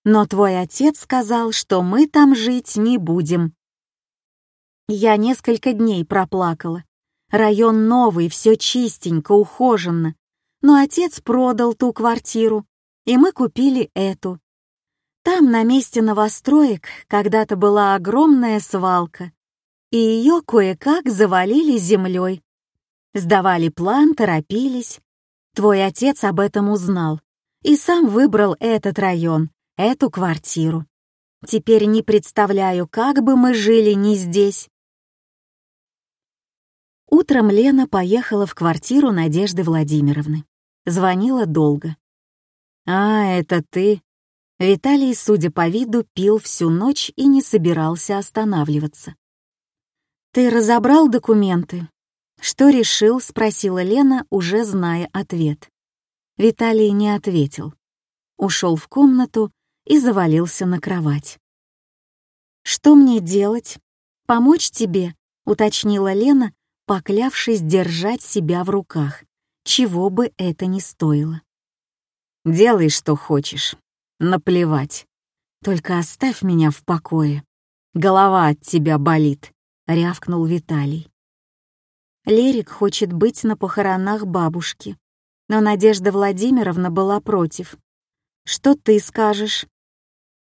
Но твой отец сказал, что мы там жить не будем. Я несколько дней проплакала. Район новый, все чистенько, ухоженно. Но отец продал ту квартиру, и мы купили эту. Там, на месте новостроек, когда-то была огромная свалка, и ее кое-как завалили землей. Сдавали план, торопились. Твой отец об этом узнал и сам выбрал этот район, эту квартиру. Теперь не представляю, как бы мы жили не здесь. Утром Лена поехала в квартиру Надежды Владимировны. Звонила долго. «А, это ты?» Виталий, судя по виду, пил всю ночь и не собирался останавливаться. «Ты разобрал документы?» «Что решил?» — спросила Лена, уже зная ответ. Виталий не ответил. Ушел в комнату и завалился на кровать. «Что мне делать? Помочь тебе?» — уточнила Лена, поклявшись держать себя в руках, чего бы это ни стоило. «Делай, что хочешь. Наплевать. Только оставь меня в покое. Голова от тебя болит», — рявкнул Виталий. Лерик хочет быть на похоронах бабушки, но Надежда Владимировна была против. «Что ты скажешь?»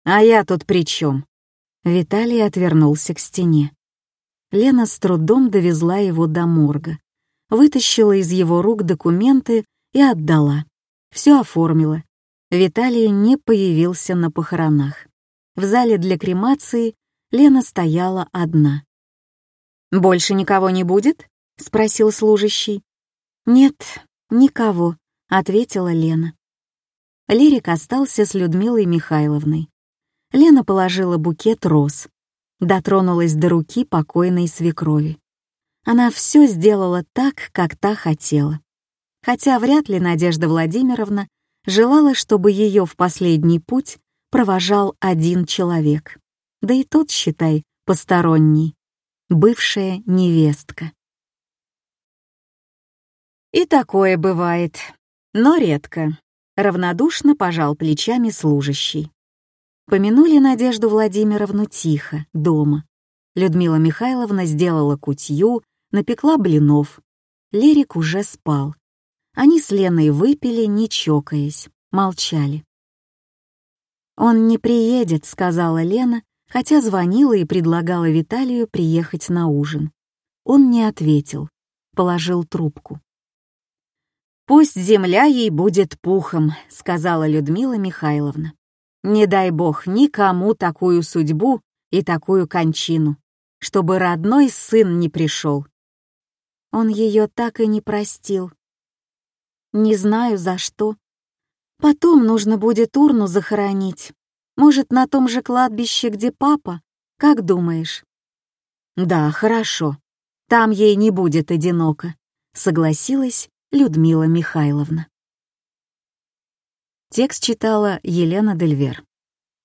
«А я тут при чем? Виталий отвернулся к стене. Лена с трудом довезла его до морга, вытащила из его рук документы и отдала. Все оформила. Виталий не появился на похоронах. В зале для кремации Лена стояла одна. «Больше никого не будет?» — спросил служащий. «Нет, никого», — ответила Лена. Лерик остался с Людмилой Михайловной. Лена положила букет роз, дотронулась до руки покойной свекрови. Она все сделала так, как та хотела. Хотя вряд ли Надежда Владимировна желала, чтобы ее в последний путь провожал один человек. Да и тот, считай, посторонний. Бывшая невестка. И такое бывает, но редко. Равнодушно пожал плечами служащий. Помянули Надежду Владимировну тихо, дома. Людмила Михайловна сделала кутью, напекла блинов. Лерик уже спал. Они с Леной выпили, не чокаясь, молчали. «Он не приедет», — сказала Лена, хотя звонила и предлагала Виталию приехать на ужин. Он не ответил, положил трубку. «Пусть земля ей будет пухом», — сказала Людмила Михайловна. «Не дай бог никому такую судьбу и такую кончину, чтобы родной сын не пришел». Он ее так и не простил. Не знаю, за что. Потом нужно будет урну захоронить. Может, на том же кладбище, где папа? Как думаешь? Да, хорошо. Там ей не будет одиноко, согласилась Людмила Михайловна. Текст читала Елена Дельвер.